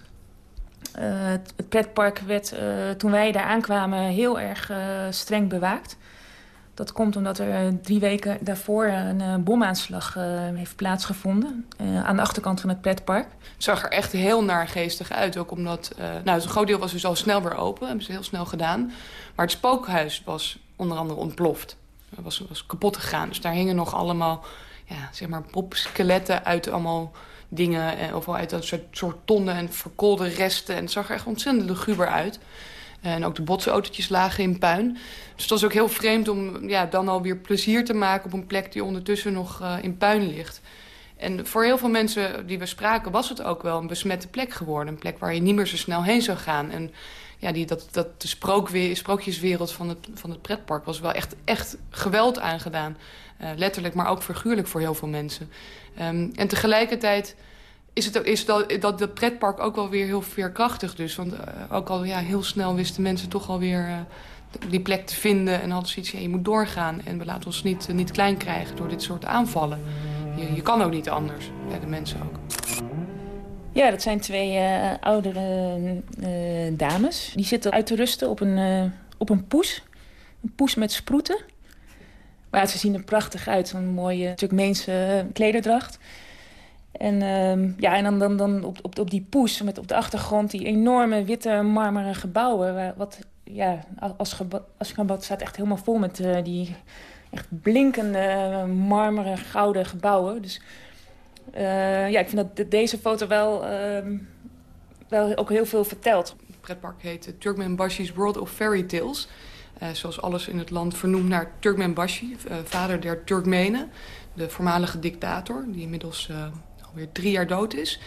Het, pretpark werd toen wij daar aankwamen heel erg streng bewaakt. Dat komt omdat er drie weken daarvoor een bomaanslag heeft plaatsgevonden. aan de achterkant van het pretpark. Het zag er echt heel naargeestig uit. Ook omdat, nou, een groot deel was dus al snel weer open. Hebben ze heel snel gedaan. Maar het spookhuis was onder andere ontploft. Het was, was kapot gegaan. Dus daar hingen nog allemaal ja, zeg maar popskeletten uit allemaal dingen. Eh, of uit dat soort, soort tonnen en verkoolde resten. En het zag er echt ontzettend luguber uit. En ook de botsautootjes lagen in puin. Dus het was ook heel vreemd om ja, dan alweer plezier te maken... op een plek die ondertussen nog uh, in puin ligt. En voor heel veel mensen die we spraken was het ook wel een besmette plek geworden. Een plek waar je niet meer zo snel heen zou gaan. En ja, die, dat, dat de sprookjeswereld van het, van het pretpark was wel echt, echt geweld aangedaan. Uh, letterlijk, maar ook figuurlijk voor heel veel mensen. Um, en tegelijkertijd is, het, is dat, dat de pretpark ook wel weer heel veerkrachtig dus. Want uh, ook al ja, heel snel wisten mensen toch alweer uh, die plek te vinden... en hadden zoiets, ja, je moet doorgaan en we laten ons niet, niet klein krijgen door dit soort aanvallen. Je, je kan ook niet anders, bij de mensen ook. Ja, dat zijn twee oudere dames. Die zitten uit te rusten op een, op een poes. Een poes met sproeten. Maar ja, ze zien er prachtig uit. Zo'n mooie Turkmeense klederdracht. En, uh, ja, en dan, dan, dan op, op, op die poes met op de achtergrond die enorme witte marmeren gebouwen. Wat, ja, als, gebouw staat echt helemaal vol met die echt blinkende marmeren gouden gebouwen. Dus uh, ja, ik vind dat deze foto wel, uh, wel ook heel veel vertelt. Het pretpark heet Turkmenbashi's World of Fairy Tales. Zoals alles in het land vernoemd naar Turkmenbashi, vader der Turkmenen. De voormalige dictator, die inmiddels alweer drie jaar dood is.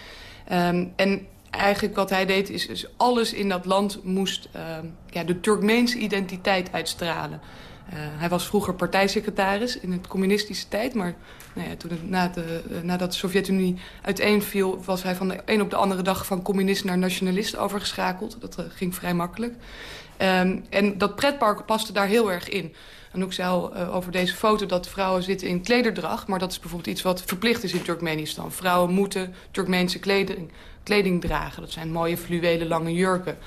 Um, en eigenlijk wat hij deed is, is alles in dat land moest ehm, ja, de Turkmeense identiteit uitstralen. Uh, hij was vroeger partijsecretaris in het communistische tijd. Maar nou ja, toen na de, uh, nadat de Sovjet-Unie uiteenviel... was hij van de een op de andere dag van communist naar nationalist overgeschakeld. Dat uh, ging vrij makkelijk. Um, en dat pretpark paste daar heel erg in. Anouk zei al over deze foto dat vrouwen zitten in klederdracht. Maar dat is bijvoorbeeld iets wat verplicht is in Turkmenistan. Vrouwen moeten Turkmeense kleding, kleding dragen. Dat zijn mooie fluwelen lange jurken.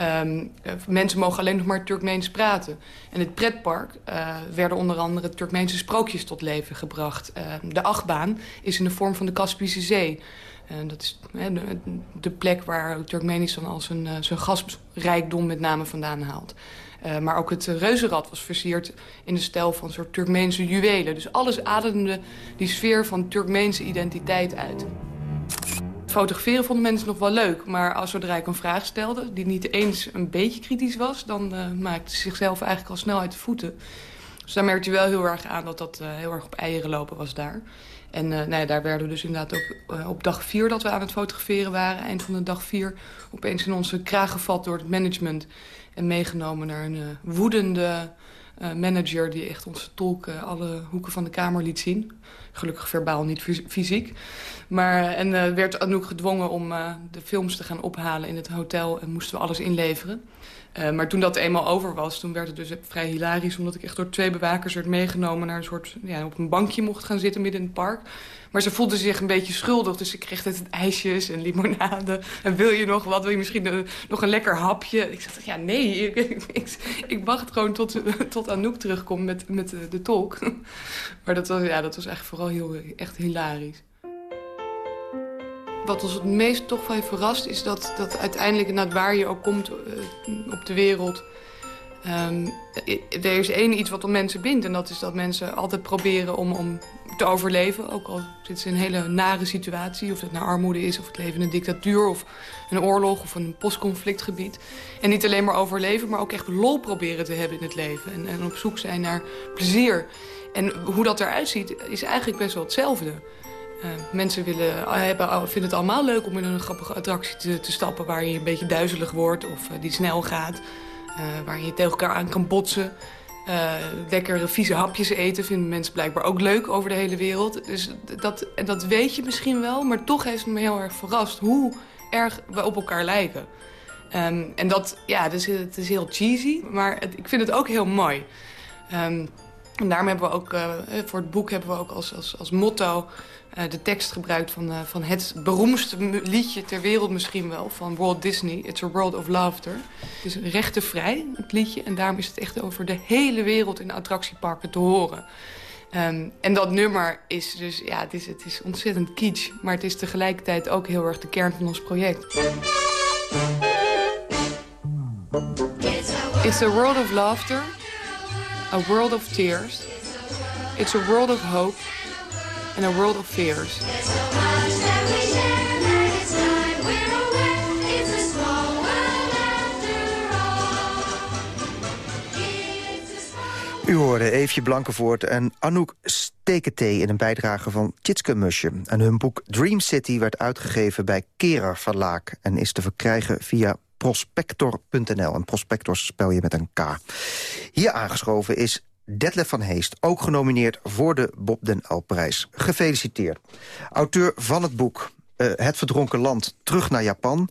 Um, mensen mogen alleen nog maar Turkmeens praten. En het pretpark uh, werden onder andere Turkmeense sprookjes tot leven gebracht. Uh, de achtbaan is in de vorm van de Kaspische Zee. Uh, dat is de, de, plek waar Turkmenistan al zijn, zijn gasrijkdom met name vandaan haalt. maar ook het reuzenrad was versierd in de stijl van soort Turkmeense juwelen. Dus alles ademde die sfeer van Turkmeense identiteit uit fotograferen vonden mensen nog wel leuk. Maar als zodra ik een vraag stelde, die niet eens een beetje kritisch was... dan uh, maakte ze zichzelf eigenlijk al snel uit de voeten. Dus daar merkte je wel heel erg aan dat dat uh, heel erg op eieren lopen was daar. En uh, nou ja, daar werden we dus inderdaad ook op dag vier dat we aan het fotograferen waren... eind van de dag vier opeens in onze kraag gevat door het management... en meegenomen naar een woedende manager die echt onze tolk alle hoeken van de kamer liet zien. Gelukkig verbaal, niet fysiek. Maar, en uh, werd Anouk gedwongen om de films te gaan ophalen in het hotel... en moesten we alles inleveren. Maar toen dat eenmaal over was, toen werd het dus vrij hilarisch... omdat ik echt door twee bewakers werd meegenomen... naar een soort, ja, op een bankje mocht gaan zitten midden in het park. Maar ze voelde zich een beetje schuldig. Dus ik kreeg het ijsjes en limonade. En wil je nog wat? Wil je misschien een, nog een lekker hapje? Ik zei, ja, nee. Ik, ik, ik wacht gewoon tot, tot Anouk terugkomt met, met de, de tolk. Maar dat was, ja, dat was echt vooral heel, echt hilarisch. Wat ons het meest toch van verrast is dat, dat uiteindelijk, naar waar je ook komt uh, op de wereld... Um, er is één iets wat om mensen bindt. En dat is dat mensen altijd proberen om, om te overleven. Ook al zitten ze in een hele nare situatie. Of het naar armoede is, of het leven in een dictatuur... of een oorlog, of een postconflictgebied. En niet alleen maar overleven, maar ook echt lol proberen te hebben in het leven. En, en op zoek zijn naar plezier. En hoe dat eruit ziet, is eigenlijk best wel hetzelfde. Uh, mensen willen, hebben, vinden het allemaal leuk om in een grappige attractie te, te stappen... waar je een beetje duizelig wordt of uh, die snel gaat... Waar je tegen elkaar aan kan botsen. Lekkere vieze hapjes eten vinden mensen blijkbaar ook leuk over de hele wereld. Dus dat, dat weet je misschien wel, maar toch heeft het me heel erg verrast... hoe erg op elkaar lijken. Ehm, en dat, ja, is, het is heel cheesy, maar het, ik vind het ook heel mooi. Ehm, en daarom hebben we ook, voor het boek hebben we ook als, als, motto de tekst gebruikt van, uh, van het beroemdste liedje ter wereld misschien wel, van Walt Disney, It's a World of Laughter. Het is rechtenvrij, het liedje, en daarom is het echt over de hele wereld in attractieparken te horen. Um, en dat nummer is dus, ja, het is, het is ontzettend kitsch, maar het is tegelijkertijd ook heel erg de kern van ons project. It's a world of laughter, a world of tears. It's a world of hope and a world of fears. U hoorde Eefje Blankenvoort en Anouk Steketee in een bijdrage van Tjitske Musje. En hun boek Dream City werd uitgegeven bij Kera Verlaak... en is te verkrijgen via prospector.nl. En prospector spel je met een K. Hier aangeschoven is Detlef van Heest, ook genomineerd voor de Bob den L-prijs. Gefeliciteerd. Auteur van het boek uh, Het Verdronken Land, Terug naar Japan.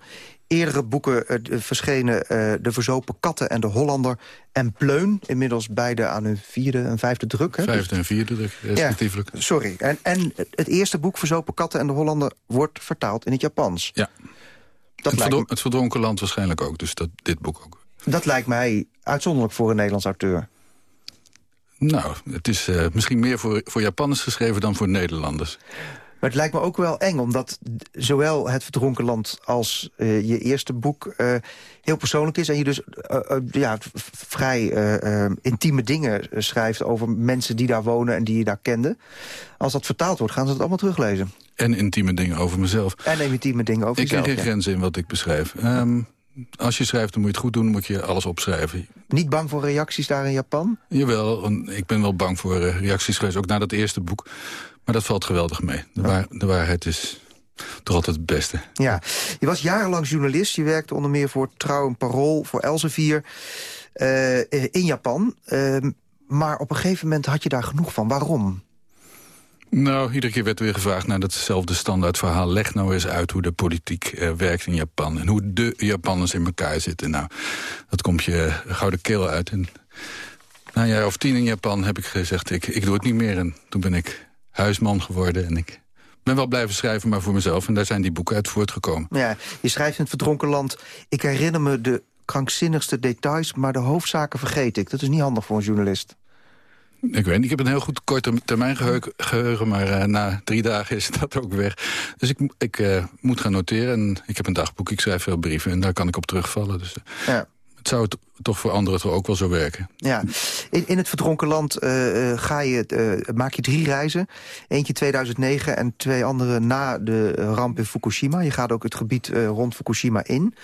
Eerdere boeken uh, verschenen uh, De Verzopen Katten en De Hollander en Pleun. Inmiddels beide aan hun vierde en vijfde druk. Hè? Vijfde en vierde druk, respectievelijk. Ja, sorry. En, en het eerste boek Verzopen Katten en De Hollander wordt vertaald in het Japans. Ja. Dat het, verdron het Verdronken Land waarschijnlijk ook, dus dat, dit boek ook. Dat lijkt mij uitzonderlijk voor een Nederlands auteur. Nou, het is uh, misschien meer voor, voor Japanners geschreven dan voor Nederlanders. Maar het lijkt me ook wel eng, omdat zowel Het Verdronken Land als uh, je eerste boek uh, heel persoonlijk is. En je dus ja, vrij intieme dingen schrijft over mensen die daar wonen en die je daar kende. Als dat vertaald wordt, gaan ze het allemaal teruglezen. En intieme dingen over mezelf. En intieme dingen over ik jezelf. Ik ken geen grenzen in wat ik beschrijf. Um, als je schrijft, dan moet je het goed doen, moet je alles opschrijven. Niet bang voor reacties daar in Japan? Jawel, ik ben wel bang voor reacties geweest, ook na dat eerste boek. Maar dat valt geweldig mee. De, waar, de waarheid is toch altijd het beste. Ja, je was jarenlang journalist. Je werkte onder meer voor Trouw en Parool, voor Elsevier uh, in Japan. Uh, maar op een gegeven moment had je daar genoeg van. Waarom? Nou, iedere keer werd weer gevraagd naar datzelfde standaardverhaal. Leg nou eens uit hoe de politiek uh, werkt in Japan. En hoe de Japanners in elkaar zitten. Nou, dat komt je gouden keel uit. En na een jaar of tien in Japan heb ik gezegd, ik, ik doe het niet meer. En toen ben ik huisman geworden en ik ben wel blijven schrijven, maar voor mezelf. En daar zijn die boeken uit voortgekomen. Ja, je schrijft in het verdronken land... ik herinner me de krankzinnigste details, maar de hoofdzaken vergeet ik. Dat is niet handig voor een journalist. Ik weet niet, ik heb een heel goed korte termijn geheugen... maar uh, na drie dagen is dat ook weg. Dus ik, ik uh, moet gaan noteren en ik heb een dagboek. Ik schrijf veel brieven en daar kan ik op terugvallen. Dus, uh, ja. Het zou het toch voor anderen toch ook wel zo werken. Ja, in, in het verdronken land ga je, maak je drie reizen. Eentje 2009 en twee andere na de ramp in Fukushima. Je gaat ook het gebied rond Fukushima in.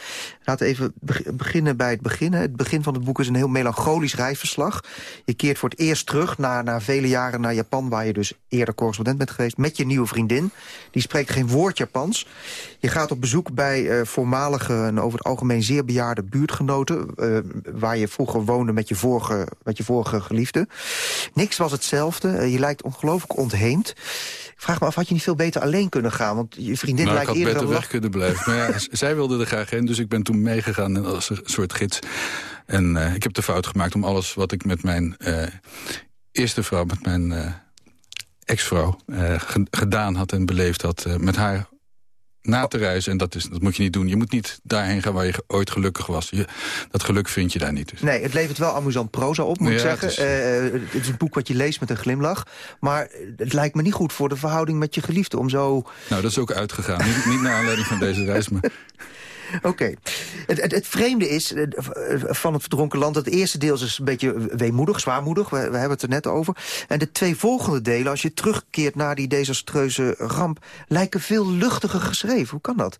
Laten we even beginnen bij het begin. Het begin van het boek is een heel melancholisch reisverslag. Je keert voor het eerst terug na, na vele jaren naar Japan... waar je dus eerder correspondent bent geweest... met je nieuwe vriendin. Die spreekt geen woord Japans. Je gaat op bezoek bij voormalige en over het algemeen zeer bejaarde buurtgenoten... Waar je vroeger woonde met je vorige, met je vorige geliefde. Niks was hetzelfde. Uh, je lijkt ongelooflijk ontheemd. Ik vraag me af, had je niet veel beter alleen kunnen gaan? Want je vriendin nou, lijkt ik had eerder... beter weg kunnen blijven. Maar ja, zij wilde er graag heen, dus ik ben toen meegegaan als een soort gids. En uh, ik heb de fout gemaakt om alles wat ik met mijn uh, eerste vrouw... met mijn uh, ex-vrouw gedaan had en beleefd had... met haar na te reizen. En dat, is, dat moet je niet doen. Je moet niet daarheen gaan waar je ooit gelukkig was. Je, dat geluk vind je daar niet. Dus. Nee, het levert wel amusant proza op, moet ik zeggen. Het is... Uh, het is een boek wat je leest met een glimlach. Maar het lijkt me niet goed voor de verhouding met je geliefde om zo... Nou, dat is ook uitgegaan. niet, niet naar aanleiding van deze reis, maar... Oké. Okay. Het, het, het, vreemde is uh, van het verdronken land... het eerste deel is een beetje weemoedig, zwaarmoedig. We, we, hebben het er net over. En de twee volgende delen, als je terugkeert naar die desastreuze ramp... lijken veel luchtiger geschreven. Hoe kan dat?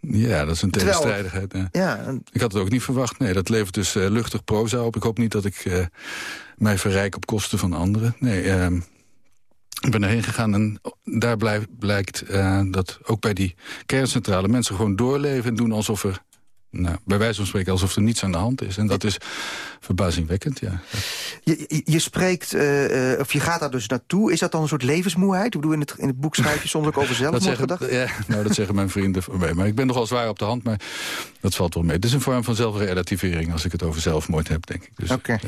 Ja, dat is een tegenstrijdigheid. Ja. Ik had het ook niet verwacht. Nee, dat levert dus uh, luchtig proza op. Ik hoop niet dat ik uh, mij verrijk op kosten van anderen. Nee, uh, ik ben erheen gegaan en daar blijkt uh, dat ook bij die kerncentrale... mensen gewoon doorleven en doen alsof er... Nou, bij wijze van spreken alsof er niets aan de hand is. En dat is verbazingwekkend, ja. Je, je, spreekt, eh, eh, of je gaat daar dus naartoe. Is dat dan een soort levensmoeheid? Ik bedoel, in het, in het boek schrijf je soms ook over zelfmoordgedachten. ja, nou, dat zeggen mijn vrienden mij. Maar ik ben nogal zwaar op de hand, maar dat valt wel mee. Het is een vorm van zelfrelativering als ik het over zelfmoord heb, denk ik. Dus, Oké.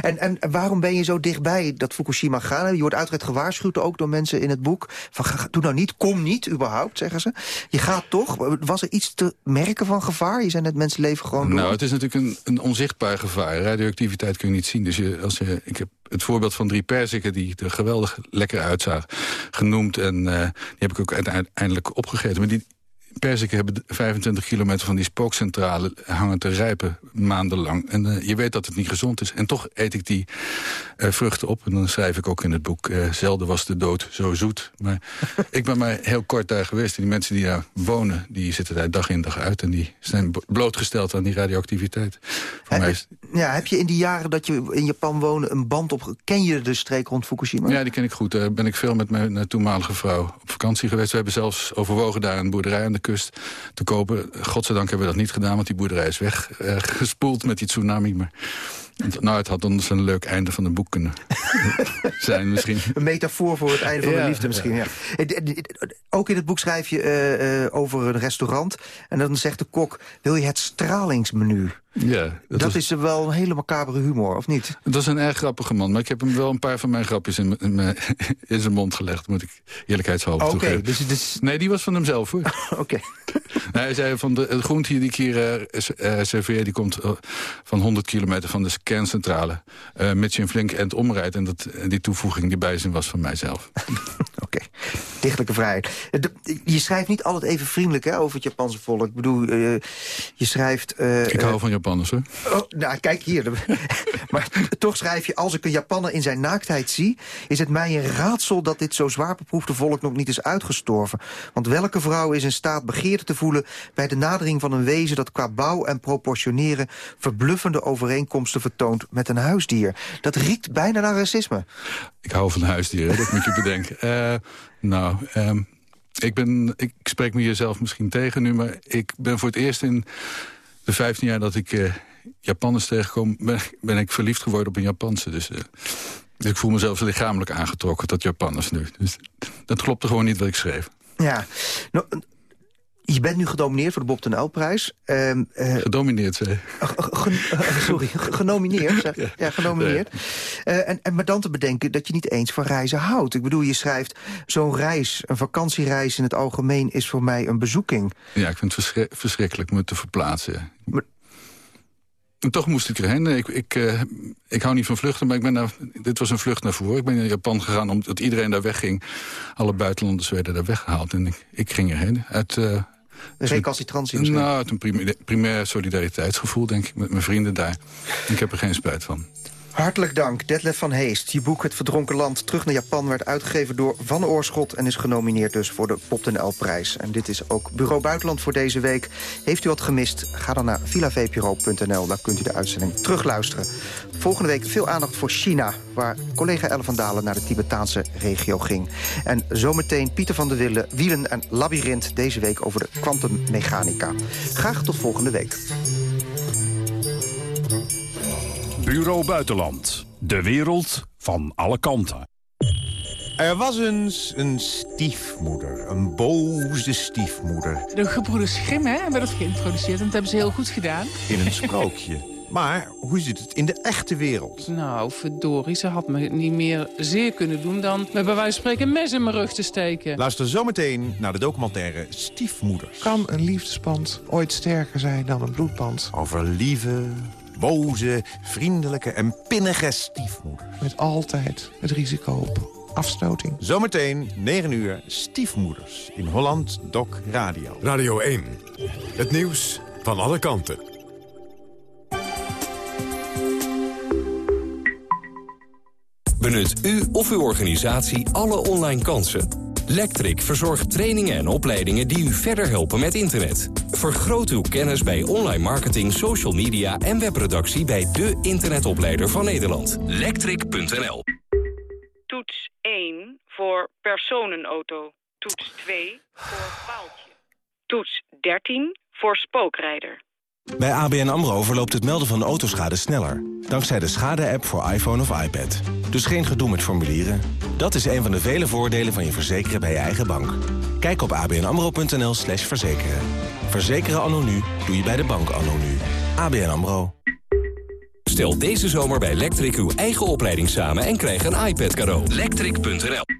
En, en waarom ben je zo dichtbij dat Fukushima gaan? Je wordt uiteraard gewaarschuwd ook door mensen in het boek. Van, ga- doe nou niet, kom niet überhaupt, zeggen ze. Je gaat toch. Was er iets te merken van gevaar? Je zei mensen leven gewoon door. Nou, het is natuurlijk een, een onzichtbaar gevaar. Radioactiviteit kun je niet zien. Dus je, als je, ik heb het voorbeeld van drie perziken die er geweldig lekker uitzagen genoemd. En eh, die heb ik ook uiteindelijk opgegeten. Maar die perziken hebben 25 kilometer van die spookcentrale hangen te rijpen maandenlang. En eh, je weet dat het niet gezond is. En toch eet ik die eh, vruchten op. En dan schrijf ik ook in het boek, eh, zelden was de dood zo zoet. Maar ik ben maar heel kort daar geweest. En die mensen die daar wonen, die zitten daar dag in dag uit. En die zijn blootgesteld aan die radioactiviteit. Voor mij is, Ja, heb je in die jaren dat je in Japan woonde een band op... Ken je de streek rond Fukushima? Ja, die ken ik goed. Daar ben ik veel met mijn toenmalige vrouw op vakantie geweest. We hebben zelfs overwogen daar een boerderij aan de kust te kopen. Godzijdank hebben we dat niet gedaan, want die boerderij is weggespoeld met die tsunami. Maar nou, het had ons een leuk einde van het boek kunnen zijn misschien. Een metafoor voor het einde van Ja, de liefde misschien. Ja. Eh, eh, eh, Ook in het boek schrijf je eh, eh, over een restaurant. En dan zegt de kok, wil je het stralingsmenu? Ja, Dat, was- is wel een hele macabere humor, of niet? Het was een erg grappige man, maar ik heb hem wel een paar van mijn grapjes in, in, mijn- in zijn mond gelegd, moet ik eerlijkheidshalve Oké, toegeven. dus is... Nee, die was van hemzelf hoor. Oké. Nee, hij zei van de, de groente die ik hier eh, eh, serveer, die komt eh, van 100 kilometer van de kerncentrale. eh mits je een flink end omrijdt. En dat, die toevoeging, die bijzin was van mijzelf. Dichtelijke vrijheid. De- je schrijft niet altijd even vriendelijk hè, over het Japanse volk. Ik bedoel, je schrijft... ik hou van Japanners. Oh, nou, kijk hier. maar toch schrijf je... als ik een Japanner in zijn naaktheid zie... is het mij een raadsel dat dit zo zwaar beproefde volk nog niet is uitgestorven. Want welke vrouw is in staat begeerte te voelen... bij de nadering van een wezen dat qua bouw en proportioneren... verbluffende overeenkomsten vertoont met een huisdier? Dat riekt bijna naar racisme. Ik hou van huisdieren, dat moet je bedenken. Eh, nou, ehm, ik, ben, ik spreek me jezelf misschien tegen nu... maar ik ben voor het eerst in de 15 jaar dat ik eh, Japanners tegenkom... Ben, ben ik verliefd geworden op een Japanse. Dus, eh, dus ik voel me zelfs lichamelijk aangetrokken tot Japanners nu. Dus dat klopte gewoon niet wat ik schreef. Ja. Nou, je bent nu gedomineerd voor de Bob den L-prijs. Ehm, eh, Gedomineerd, zei. Gen- eh, sorry, ge- genomineerd. zeg. Ja, genomineerd. Eh, en, en maar dan te bedenken dat je niet eens van reizen houdt. Ik bedoel, je schrijft, zo'n reis, een vakantiereis in het algemeen... is voor mij een bezoeking. Ja, ik vind het verschri- verschrikkelijk me te verplaatsen. En toch moest ik erheen. Ik, ik, eh, ik hou niet van vluchten, maar ik ben daar, dit was een vlucht naar voren. Ik ben naar Japan gegaan omdat iedereen daar wegging. Alle buitenlanders werden daar weggehaald. En ik, ik ging erheen. Uit, eh, Recalcitrantie misschien? Nou, uit een primair, primair solidariteitsgevoel, denk ik, met mijn vrienden daar. Ik heb er geen spijt van. Hartelijk dank, Detlef van Heest. Je boek Het Verdronken Land terug naar Japan werd uitgegeven door Van Oorschot... en is genomineerd dus voor de Pop den L-prijs. En dit is ook Bureau Buitenland voor deze week. Heeft u wat gemist? Ga dan naar villavpro.nl. Daar kunt u de uitzending terugluisteren. Volgende week veel aandacht voor China... waar collega Elle van Dalen naar de Tibetaanse regio ging. En zometeen Pieter van der Wille, Wielen en Labyrinth... deze week over de kwantummechanica. Graag tot volgende week. Bureau Buitenland. De wereld van alle kanten. Er was eens een stiefmoeder, een boze stiefmoeder, De gebroeders Grimm hè, hebben dat geïntroduceerd en dat hebben ze heel goed gedaan. in een sprookje. Maar hoe zit het in de echte wereld? Nou, verdorie, ze had me niet meer zeer kunnen doen dan met bij wijze van spreken een mes in mijn rug te steken. Luister zometeen naar de documentaire Stiefmoeders. Kan een liefdesband ooit sterker zijn dan een bloedband? Over lieve, boze, vriendelijke en pinnige stiefmoeders. Met altijd het risico op afstoting. Zometeen, 9 uur, Stiefmoeders in Holland Doc Radio. Radio 1. Het nieuws van alle kanten. Benut u of uw organisatie alle online kansen. Lectric verzorgt trainingen en opleidingen die u verder helpen met internet. Vergroot uw kennis bij online marketing, social media en webproductie bij de internetopleider van Nederland. Lectric.nl Toets 1 voor personenauto. Toets 2 voor paaltje. Toets 13 voor spookrijder. Bij ABN AMRO verloopt het melden van autoschade sneller. Dankzij de schade-app voor iPhone of iPad. Dus geen gedoe met formulieren. Dat is een van de vele voordelen van je verzekeren bij je eigen bank. Kijk op abnamro.nl slash verzekeren. Verzekeren anno nu doe je bij de bank anno nu. ABN AMRO. Stel deze zomer bij Electric uw eigen opleiding samen en krijg een iPad cadeau. Electric.nl